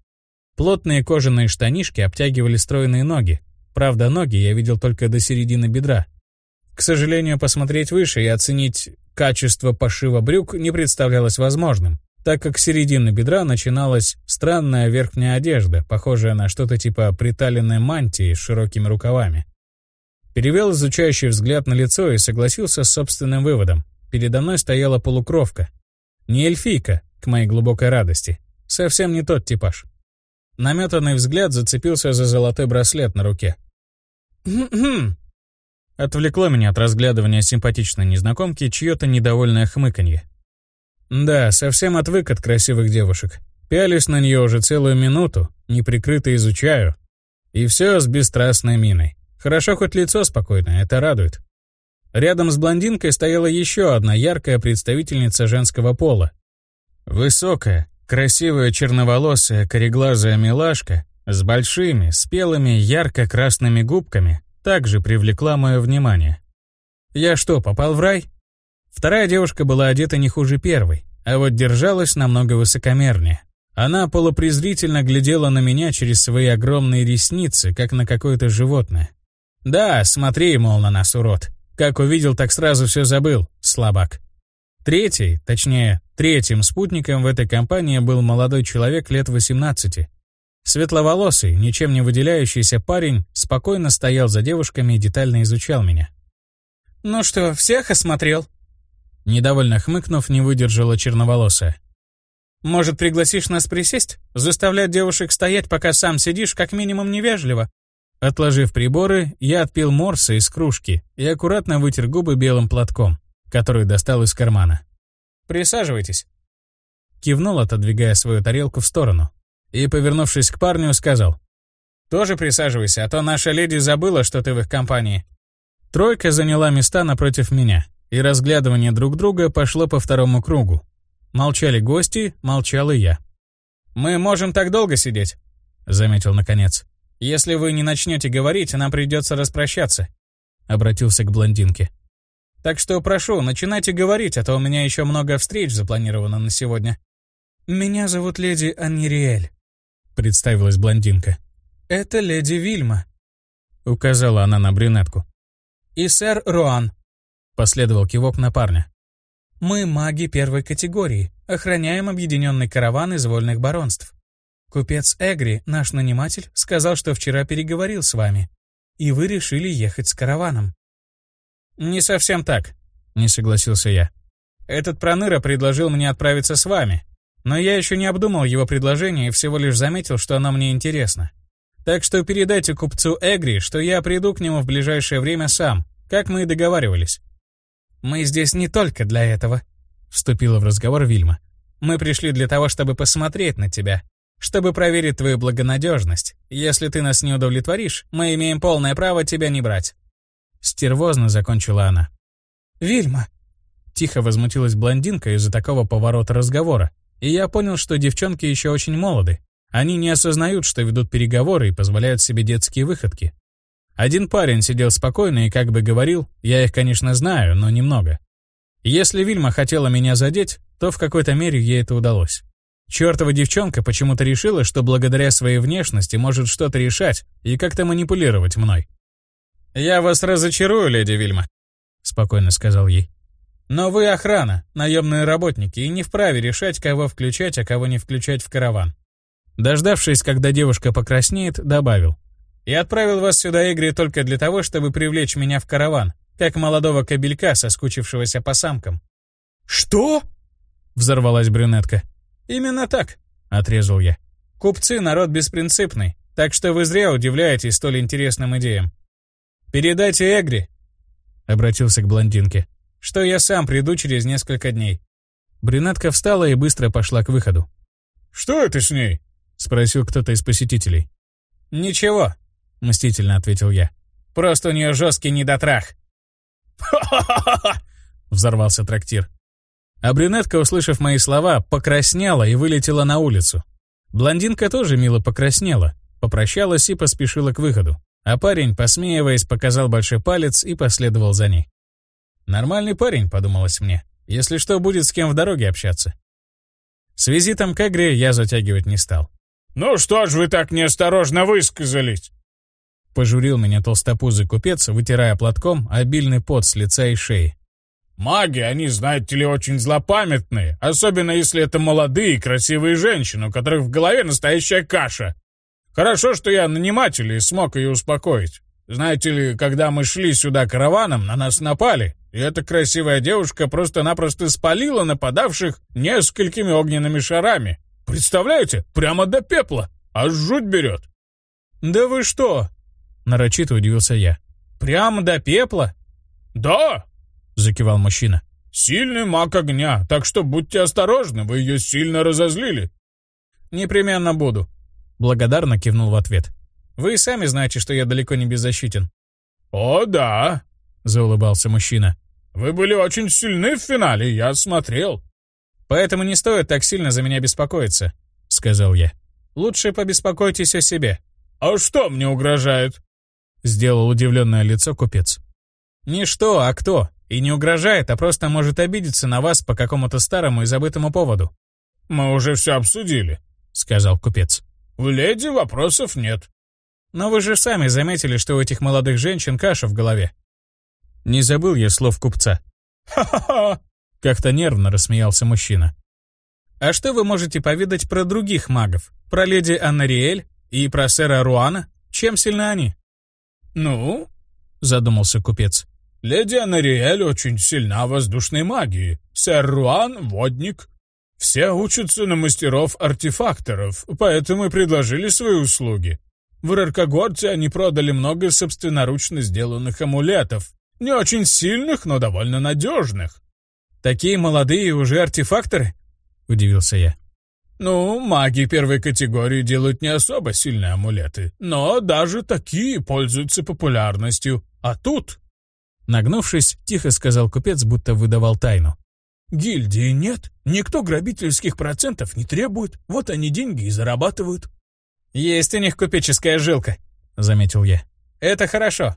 Плотные кожаные штанишки обтягивали стройные ноги. Правда, ноги я видел только до середины бедра. К сожалению, посмотреть выше и оценить качество пошива брюк не представлялось возможным, так как с середины бедра начиналась странная верхняя одежда, похожая на что-то типа приталенной мантии с широкими рукавами. Перевел изучающий взгляд на лицо и согласился с собственным выводом. Передо мной стояла полукровка. Не эльфийка, к моей глубокой радости. Совсем не тот типаж. Наметанный взгляд зацепился за золотой браслет на руке. «Хм-хм!» Отвлекло меня от разглядывания симпатичной незнакомки чье-то недовольное хмыканье. Да, совсем отвык от красивых девушек. Пялюсь на нее уже целую минуту, неприкрыто изучаю. И все с бесстрастной миной. Хорошо хоть лицо спокойное, это радует. Рядом с блондинкой стояла еще одна яркая представительница женского пола. Высокая, красивая черноволосая кореглазая милашка с большими, спелыми, ярко-красными губками также привлекла мое внимание. Я что, попал в рай? Вторая девушка была одета не хуже первой, а вот держалась намного высокомернее. Она полупрезрительно глядела на меня через свои огромные ресницы, как на какое-то животное. Да, смотри, мол, на нас, урод. Как увидел, так сразу все забыл, слабак. Третий, точнее, третьим спутником в этой компании был молодой человек лет 18. Светловолосый, ничем не выделяющийся парень спокойно стоял за девушками и детально изучал меня. «Ну что, всех осмотрел?» Недовольно хмыкнув, не выдержала черноволосая. «Может, пригласишь нас присесть? Заставлять девушек стоять, пока сам сидишь, как минимум невежливо. Отложив приборы, я отпил морса из кружки и аккуратно вытер губы белым платком, который достал из кармана. «Присаживайтесь». Кивнул, отодвигая свою тарелку в сторону. И, повернувшись к парню, сказал. «Тоже присаживайся, а то наша леди забыла, что ты в их компании». Тройка заняла места напротив меня, и разглядывание друг друга пошло по второму кругу. Молчали гости, молчал и я. «Мы можем так долго сидеть», — заметил наконец. «Если вы не начнете говорить, нам придется распрощаться», — обратился к блондинке. «Так что прошу, начинайте говорить, а то у меня еще много встреч запланировано на сегодня». «Меня зовут леди Аннириэль», — представилась блондинка. «Это леди Вильма», — указала она на брюнетку. «И сэр Руан», — последовал кивок на парня. «Мы маги первой категории, охраняем объединенный караван из вольных баронств. Купец Эгри, наш наниматель, сказал, что вчера переговорил с вами, и вы решили ехать с караваном. «Не совсем так», — не согласился я. «Этот проныра предложил мне отправиться с вами, но я еще не обдумал его предложение и всего лишь заметил, что оно мне интересно. Так что передайте купцу Эгри, что я приду к нему в ближайшее время сам, как мы и договаривались». «Мы здесь не только для этого», — вступила в разговор Вильма. «Мы пришли для того, чтобы посмотреть на тебя, чтобы проверить твою благонадежность. Если ты нас не удовлетворишь, мы имеем полное право тебя не брать». Стервозно закончила она. «Вильма!» Тихо возмутилась блондинка из-за такого поворота разговора, и я понял, что девчонки еще очень молоды. Они не осознают, что ведут переговоры и позволяют себе детские выходки. Один парень сидел спокойно и как бы говорил, я их, конечно, знаю, но немного. Если Вильма хотела меня задеть, то в какой-то мере ей это удалось. Чёртова девчонка почему-то решила, что благодаря своей внешности может что-то решать и как-то манипулировать мной. «Я вас разочарую, леди Вильма», — спокойно сказал ей. «Но вы охрана, наемные работники, и не вправе решать, кого включать, а кого не включать в караван». Дождавшись, когда девушка покраснеет, добавил. «И отправил вас сюда, Игорь, только для того, чтобы привлечь меня в караван, как молодого кобелька, соскучившегося по самкам». «Что?» — взорвалась брюнетка. «Именно так», — отрезал я. «Купцы — народ беспринципный, так что вы зря удивляетесь столь интересным идеям. Передайте Эгри», — обратился к блондинке, «что я сам приду через несколько дней». Брюнетка встала и быстро пошла к выходу. «Что это с ней?» — спросил кто-то из посетителей. «Ничего», — мстительно ответил я. «Просто у нее жесткий недотрах». «Ха-ха-ха!» — взорвался трактир. А брюнетка, услышав мои слова, покраснела и вылетела на улицу. Блондинка тоже мило покраснела, попрощалась и поспешила к выходу. А парень, посмеиваясь, показал большой палец и последовал за ней. «Нормальный парень», — подумалось мне. «Если что, будет с кем в дороге общаться». С визитом к Эгре я затягивать не стал. «Ну что ж вы так неосторожно высказались?» Пожурил меня толстопузый купец, вытирая платком обильный пот с лица и шеи. «Маги, они, знаете ли, очень злопамятные, особенно если это молодые красивые женщины, у которых в голове настоящая каша. Хорошо, что я наниматель и смог ее успокоить. Знаете ли, когда мы шли сюда караваном, на нас напали, и эта красивая девушка просто-напросто спалила нападавших несколькими огненными шарами. Представляете? Прямо до пепла. Аж жуть берет. «Да вы что?» — нарочито удивился я. «Прямо до пепла?» «Да!» — закивал мужчина. «Сильный маг огня, так что будьте осторожны, вы ее сильно разозлили». «Непременно буду», — благодарно кивнул в ответ. «Вы сами знаете, что я далеко не беззащитен». «О, да», — заулыбался мужчина. «Вы были очень сильны в финале, я смотрел». «Поэтому не стоит так сильно за меня беспокоиться», — сказал я. «Лучше побеспокойтесь о себе». «А что мне угрожает?» — сделал удивленное лицо купец. «Не что, а кто. И не угрожает, а просто может обидеться на вас по какому-то старому и забытому поводу». «Мы уже все обсудили», — сказал купец. «У леди вопросов нет». «Но вы же сами заметили, что у этих молодых женщин каша в голове». Не забыл я слов купца. «Ха-ха-ха!» Как-то нервно рассмеялся мужчина. «А что вы можете поведать про других магов? Про леди Аннариэль и про сэра Руана? Чем сильны они?» «Ну?» — задумался купец. «Леди Аннариэль очень сильна в воздушной магии. Сэр Руан — водник. Все учатся на мастеров-артефакторов, поэтому и предложили свои услуги. В Раркогорце они продали много собственноручно сделанных амулетов. Не очень сильных, но довольно надежных. «Такие молодые уже артефакторы?» — удивился я. «Ну, маги первой категории делают не особо сильные амулеты, но даже такие пользуются популярностью. А тут...» Нагнувшись, тихо сказал купец, будто выдавал тайну. «Гильдии нет, никто грабительских процентов не требует, вот они деньги и зарабатывают». «Есть у них купеческая жилка», — заметил я. «Это хорошо».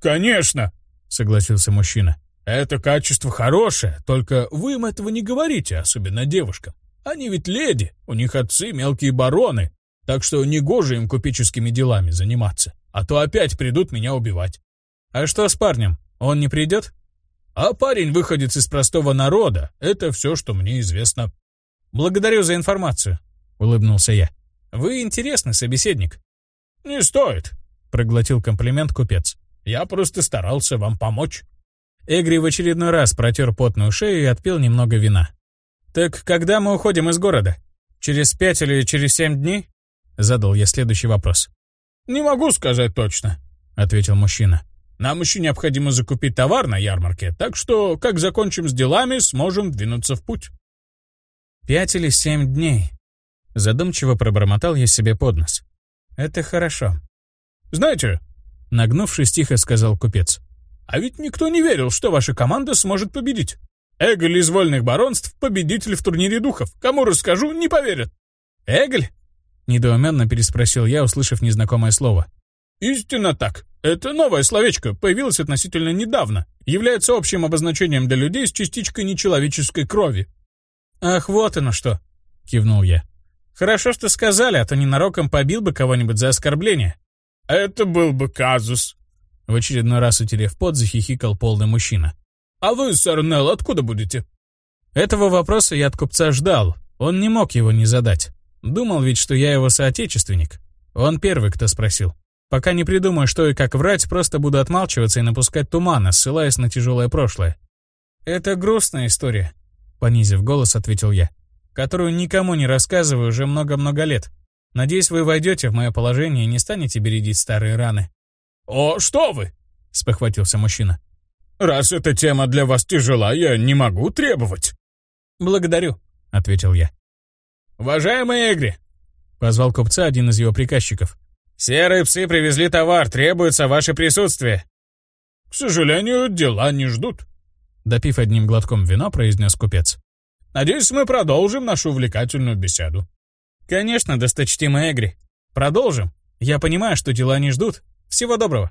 «Конечно», — согласился мужчина. Это качество хорошее, только вы им этого не говорите, особенно девушкам. Они ведь леди, у них отцы мелкие бароны, так что негоже им купеческими делами заниматься, а то опять придут меня убивать. А что с парнем? Он не придет? А парень выходит из простого народа, это все, что мне известно. Благодарю за информацию, улыбнулся я. Вы интересный собеседник. Не стоит, проглотил комплимент купец. Я просто старался вам помочь. Эгри в очередной раз протер потную шею и отпил немного вина. «Так когда мы уходим из города? Через пять или через семь дней?» Задал я следующий вопрос. «Не могу сказать точно», — ответил мужчина. «Нам еще необходимо закупить товар на ярмарке, так что, как закончим с делами, сможем двинуться в путь». «Пять или семь дней», — задумчиво пробормотал я себе под нос. «Это хорошо». «Знаете», — нагнувшись, тихо сказал купец, а ведь никто не верил, что ваша команда сможет победить. Эголь из Вольных Баронств — победитель в турнире духов. Кому расскажу, не поверят». «Эголь?» — недоуменно переспросил я, услышав незнакомое слово. «Истинно так. Это новое словечко, появилось относительно недавно. Является общим обозначением для людей с частичкой нечеловеческой крови». «Ах, вот оно что!» — кивнул я. «Хорошо, что сказали, а то ненароком побил бы кого-нибудь за оскорбление». «Это был бы казус», в очередной раз утерев пот, захихикал полный мужчина. «А вы, сэр Нелл, откуда будете?» Этого вопроса я от купца ждал. Он не мог его не задать. Думал ведь, что я его соотечественник. Он первый, кто спросил. Пока не придумаю, что и как врать, просто буду отмалчиваться и напускать тумана, ссылаясь на тяжелое прошлое. «Это грустная история», — понизив голос, ответил я, «которую никому не рассказываю уже много-много лет. Надеюсь, вы войдете в мое положение и не станете бередить старые раны». «О, что вы!» — спохватился мужчина. «Раз эта тема для вас тяжела, я не могу требовать». «Благодарю», — ответил я. «Уважаемый Эгри!» — позвал купца один из его приказчиков. «Серые псы привезли товар, требуется ваше присутствие». «К сожалению, дела не ждут», — допив одним глотком вина, произнес купец. Надеюсь, мы продолжим нашу увлекательную беседу». «Конечно, досточтимый Эгри. Продолжим. Я понимаю, что дела не ждут. Всего доброго».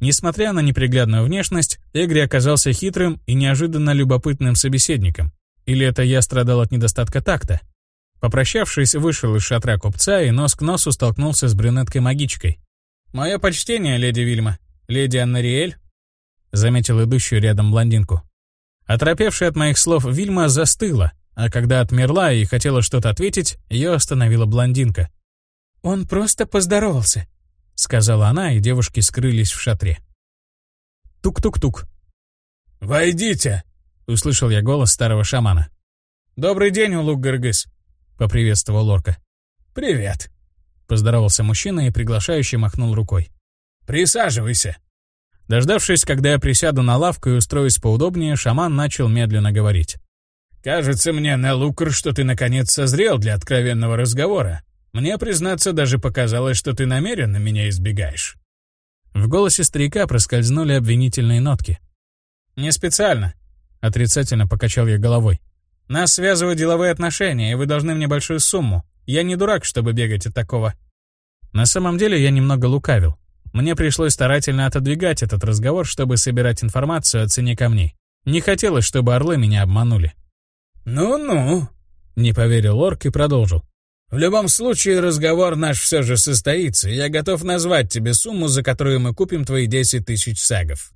Несмотря на неприглядную внешность, Эгри оказался хитрым и неожиданно любопытным собеседником. Или это я страдал от недостатка такта? Попрощавшись, вышел из шатра купца и нос к носу столкнулся с брюнеткой-магичкой. «Мое почтение, леди Вильма. Леди Аннариэль?» Заметил идущую рядом блондинку. Оторопевшая от моих слов Вильма застыла, а когда отмерла и хотела что-то ответить, ее остановила блондинка. «Он просто поздоровался», — сказала она, и девушки скрылись в шатре. Тук-тук-тук. «Войдите!» — услышал я голос старого шамана. «Добрый день, Улук Гыргыз», — поприветствовал Лорка. «Привет», — поздоровался мужчина и приглашающе махнул рукой. «Присаживайся». Дождавшись, когда я присяду на лавку и устроюсь поудобнее, шаман начал медленно говорить. «Кажется мне, Нелукр, что ты наконец созрел для откровенного разговора. Мне, признаться, даже показалось, что ты намеренно меня избегаешь». В голосе старика проскользнули обвинительные нотки. «Не специально», — отрицательно покачал я головой. «Нас связывают деловые отношения, и вы должны мне большую сумму. Я не дурак, чтобы бегать от такого». На самом деле я немного лукавил. Мне пришлось старательно отодвигать этот разговор, чтобы собирать информацию о цене камней. Не хотелось, чтобы орлы меня обманули. «Ну-ну», — не поверил Орк и продолжил. «В любом случае, разговор наш все же состоится, я готов назвать тебе сумму, за которую мы купим твои 10 тысяч сагов».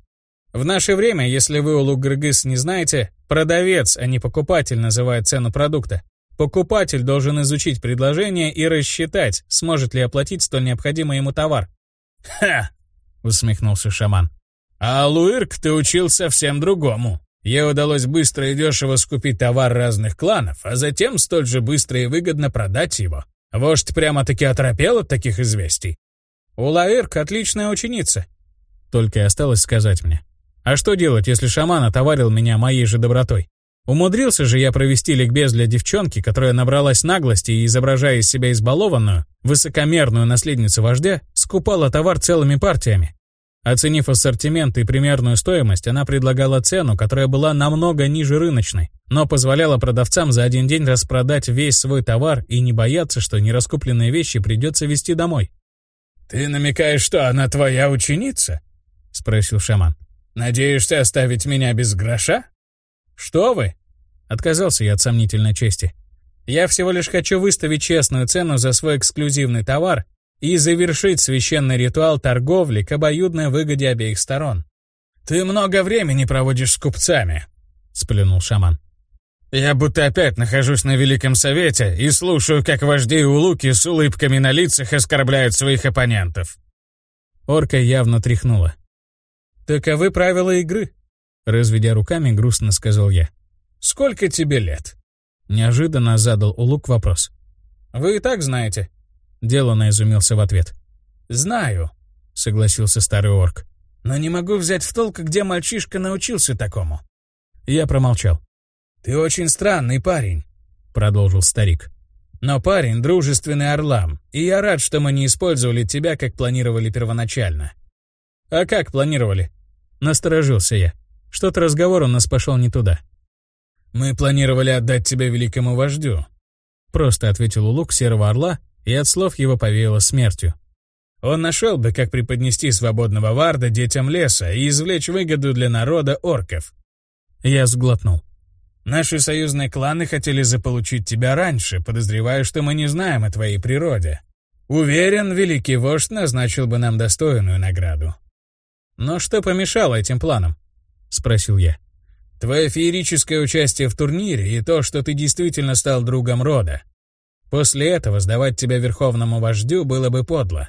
В наше время, если вы, Улук-Гыргыз, не знаете, продавец, а не покупатель называет цену продукта. Покупатель должен изучить предложение и рассчитать, сможет ли оплатить столь необходимый ему товар. «Ха!» — усмехнулся шаман. «А Луирк ты учил совсем другому. Ей удалось быстро и дешево скупить товар разных кланов, а затем столь же быстро и выгодно продать его. Вождь прямо-таки оторопел от таких известий». «У Лаирк отличная ученица», — только и осталось сказать мне. «А что делать, если шаман отоварил меня моей же добротой? Умудрился же я провести ликбез для девчонки, которая набралась наглости и, изображая из себя избалованную, высокомерную наследницу вождя, скупала товар целыми партиями. Оценив ассортимент и примерную стоимость, она предлагала цену, которая была намного ниже рыночной, но позволяла продавцам за один день распродать весь свой товар и не бояться, что нераскупленные вещи придется везти домой. «Ты намекаешь, что она твоя ученица?» — спросил шаман. «Надеешься оставить меня без гроша?» «Что вы?» — отказался я от сомнительной чести. «Я всего лишь хочу выставить честную цену за свой эксклюзивный товар и завершить священный ритуал торговли к обоюдной выгоде обеих сторон». «Ты много времени проводишь с купцами», — сплюнул шаман. «Я будто опять нахожусь на Великом Совете и слушаю, как вожди Улуки с улыбками на лицах оскорбляют своих оппонентов». Орка явно тряхнула. «Таковы правила игры», Разведя руками, грустно сказал я. «Сколько тебе лет?» Неожиданно задал Улук вопрос. «Вы и так знаете». Делано изумился в ответ. «Знаю», — согласился старый орк. «Но не могу взять в толк, где мальчишка научился такому». Я промолчал. «Ты очень странный парень», — продолжил старик. «Но парень дружественный орлам, и я рад, что мы не использовали тебя, как планировали первоначально». «А как планировали?» Насторожился я. Что-то разговор у нас пошел не туда. «Мы планировали отдать тебя великому вождю», — просто ответил Улук Серого Орла, и от слов его повеяло смертью. «Он нашел бы, как преподнести свободного варда детям леса и извлечь выгоду для народа орков». Я сглотнул. «Наши союзные кланы хотели заполучить тебя раньше, подозревая, что мы не знаем о твоей природе. Уверен, великий вождь назначил бы нам достойную награду». Но что помешало этим планам? — спросил я. «Твое феерическое участие в турнире и то, что ты действительно стал другом рода. После этого сдавать тебя верховному вождю было бы подло.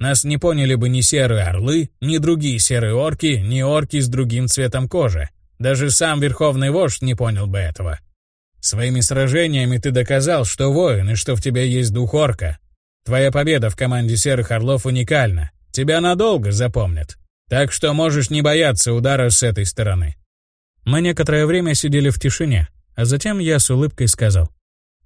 Нас не поняли бы ни серые орлы, ни другие серые орки, ни орки с другим цветом кожи. Даже сам верховный вождь не понял бы этого. Своими сражениями ты доказал, что воин и что в тебе есть дух орка. Твоя победа в команде серых орлов уникальна. Тебя надолго запомнят. Так что можешь не бояться удара с этой стороны». Мы некоторое время сидели в тишине, а затем я с улыбкой сказал.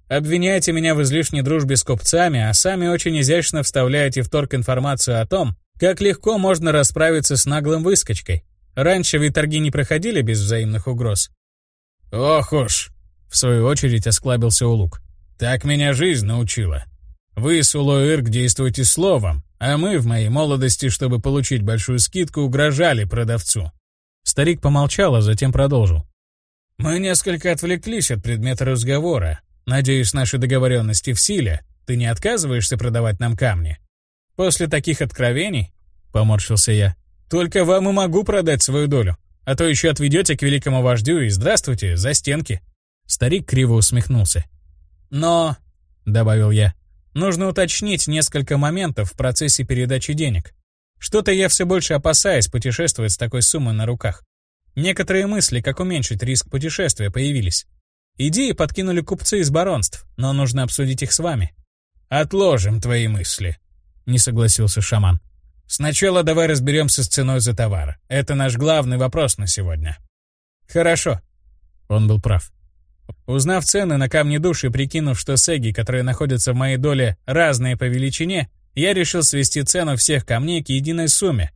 «Обвиняете меня в излишней дружбе с купцами, а сами очень изящно вставляете в торг информацию о том, как легко можно расправиться с наглым выскочкой. Раньше ведь торги не проходили без взаимных угроз». «Ох уж!» В свою очередь осклабился Улук. «Так меня жизнь научила. Вы, Сулоирк, действуете словом, а мы в моей молодости, чтобы получить большую скидку, угрожали продавцу». Старик помолчал, а затем продолжил. «Мы несколько отвлеклись от предмета разговора. Надеюсь, наши договоренности в силе. Ты не отказываешься продавать нам камни?» «После таких откровений?» — поморщился я. «Только вам и могу продать свою долю. А то еще отведете к великому вождю и здравствуйте, за стенки». Старик криво усмехнулся. «Но», — добавил я, — «нужно уточнить несколько моментов в процессе передачи денег. Что-то я все больше опасаюсь путешествовать с такой суммой на руках. Некоторые мысли, как уменьшить риск путешествия, появились. Идеи подкинули купцы из баронств, но нужно обсудить их с вами. «Отложим твои мысли», — не согласился шаман. «Сначала давай разберемся с ценой за товар. Это наш главный вопрос на сегодня». «Хорошо». Он был прав. Узнав цены на камни души и прикинув, что сеги, которые находятся в моей доле, разные по величине, я решил свести цену всех камней к единой сумме,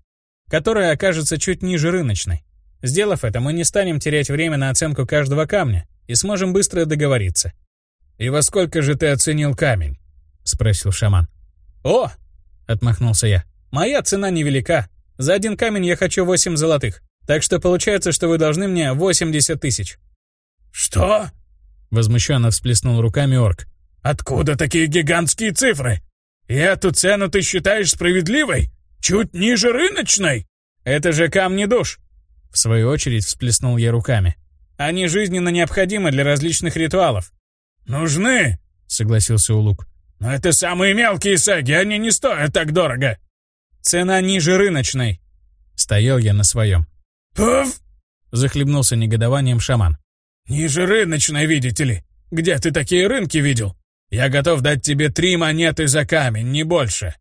которая окажется чуть ниже рыночной. Сделав это, мы не станем терять время на оценку каждого камня и сможем быстро договориться. «И во сколько же ты оценил камень?» — спросил шаман. «О!» — отмахнулся я. «Моя цена невелика. За один камень я хочу восемь золотых. Так что получается, что вы должны мне 80 тысяч». «Что?» — возмущенно всплеснул руками орк. «Откуда такие гигантские цифры? И эту цену ты считаешь справедливой? Чуть ниже рыночной?» «Это же камни душ!» В свою очередь всплеснул я руками. «Они жизненно необходимы для различных ритуалов». «Нужны!» — согласился Улук. «Но это самые мелкие саги, они не стоят так дорого!» «Цена ниже рыночной!» Стоял я на своем. «Пуф!» — захлебнулся негодованием шаман. «Ниже рыночной, видите ли? Где ты такие рынки видел? Я готов дать тебе три монеты за камень, не больше».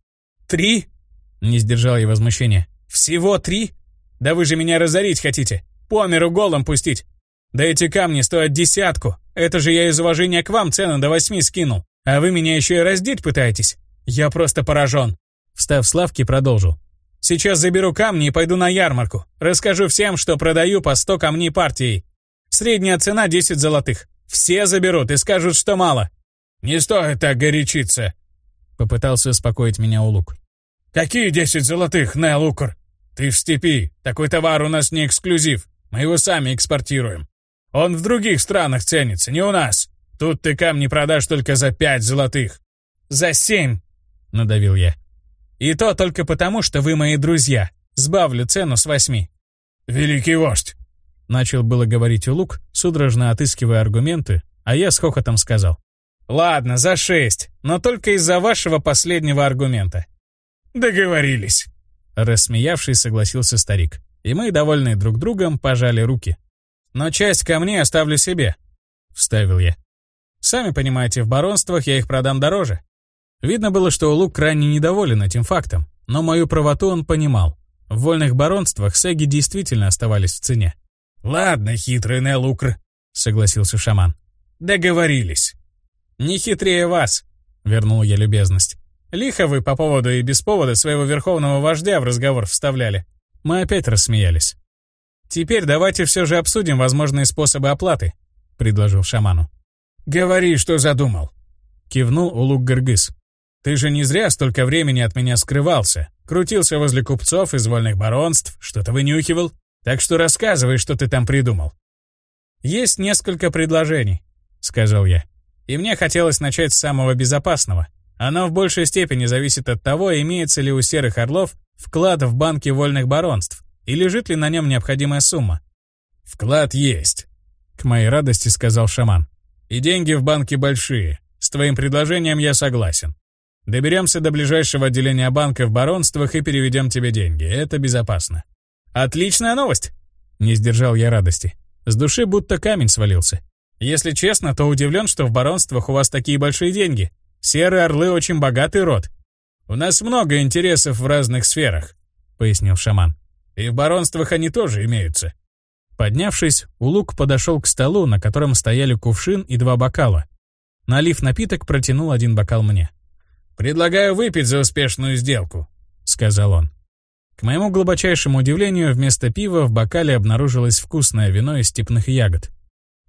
«Три?» — не сдержал я возмущения. «Всего три? Да вы же меня разорить хотите! По миру голым пустить! Да эти камни стоят десятку! Это же я из уважения к вам цену до восьми скинул, а вы меня еще и раздеть пытаетесь! Я просто поражен!» Встав с лавки, продолжил. «Сейчас заберу камни и пойду на ярмарку. Расскажу всем, что продаю по сто камней партией. Средняя цена 10 золотых. Все заберут и скажут, что мало». «Не стоит так горячиться», — попытался успокоить меня Улук. «Какие 10 золотых, Нел Укр? Ты в степи. Такой товар у нас не эксклюзив. Мы его сами экспортируем. Он в других странах ценится, не у нас. Тут ты камни продашь только за пять золотых». «За семь», — надавил я. «И то только потому, что вы мои друзья. Сбавлю цену с восьми». «Великий вождь!» Начал было говорить Улук, судорожно отыскивая аргументы, а я с хохотом сказал. «Ладно, за шесть, но только из-за вашего последнего аргумента». «Договорились». Рассмеявшись, согласился старик. И мы, довольные друг другом, пожали руки. «Но часть камней оставлю себе», — вставил я. «Сами понимаете, в баронствах я их продам дороже». Видно было, что Лук крайне недоволен этим фактом, но мою правоту он понимал. В вольных баронствах сеги действительно оставались в цене. «Ладно, хитрый Нелукр», — согласился шаман. «Договорились». «Не хитрее вас», — вернул я любезность. Лихо вы по поводу и без повода своего верховного вождя в разговор вставляли. Мы опять рассмеялись. «Теперь давайте все же обсудим возможные способы оплаты», — предложил шаману. «Говори, что задумал», — кивнул Улук Гыргыз. «Ты же не зря столько времени от меня скрывался. Крутился возле купцов из вольных баронств, что-то вынюхивал. Так что рассказывай, что ты там придумал». «Есть несколько предложений», — сказал я. «И мне хотелось начать с самого безопасного — оно в большей степени зависит от того, имеется ли у серых орлов вклад в банки вольных баронств и лежит ли на нем необходимая сумма. «Вклад есть», — к моей радости сказал шаман. «И деньги в банке большие. С твоим предложением я согласен. Доберемся до ближайшего отделения банка в баронствах и переведем тебе деньги. Это безопасно». «Отличная новость!» Не сдержал я радости. С души будто камень свалился. Если честно, то удивлен, что в баронствах у вас такие большие деньги. Серые орлы очень богатый род. У нас много интересов в разных сферах, пояснил шаман. И в баронствах они тоже имеются. Поднявшись, Улук подошел к столу, на котором стояли кувшин и два бокала. Налив напиток, протянул один бокал мне. «Предлагаю выпить за успешную сделку», — сказал он. К моему глубочайшему удивлению, вместо пива в бокале обнаружилось вкусное вино из степных ягод.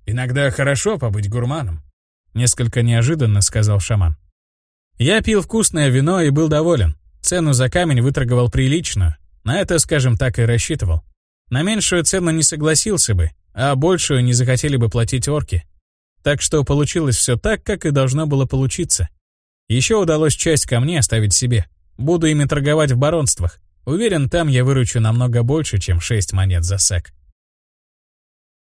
Иногда хорошо побыть гурманом», — несколько неожиданно сказал шаман. Я пил вкусное вино и был доволен. Цену за камень выторговал приличную. На это, скажем так, и рассчитывал. На меньшую цену не согласился бы, а большую не захотели бы платить орки. Так что получилось все так, как и должно было получиться. Еще удалось часть камней оставить себе. Буду ими торговать в баронствах. Уверен, там я выручу намного больше, чем 6 монет за сек.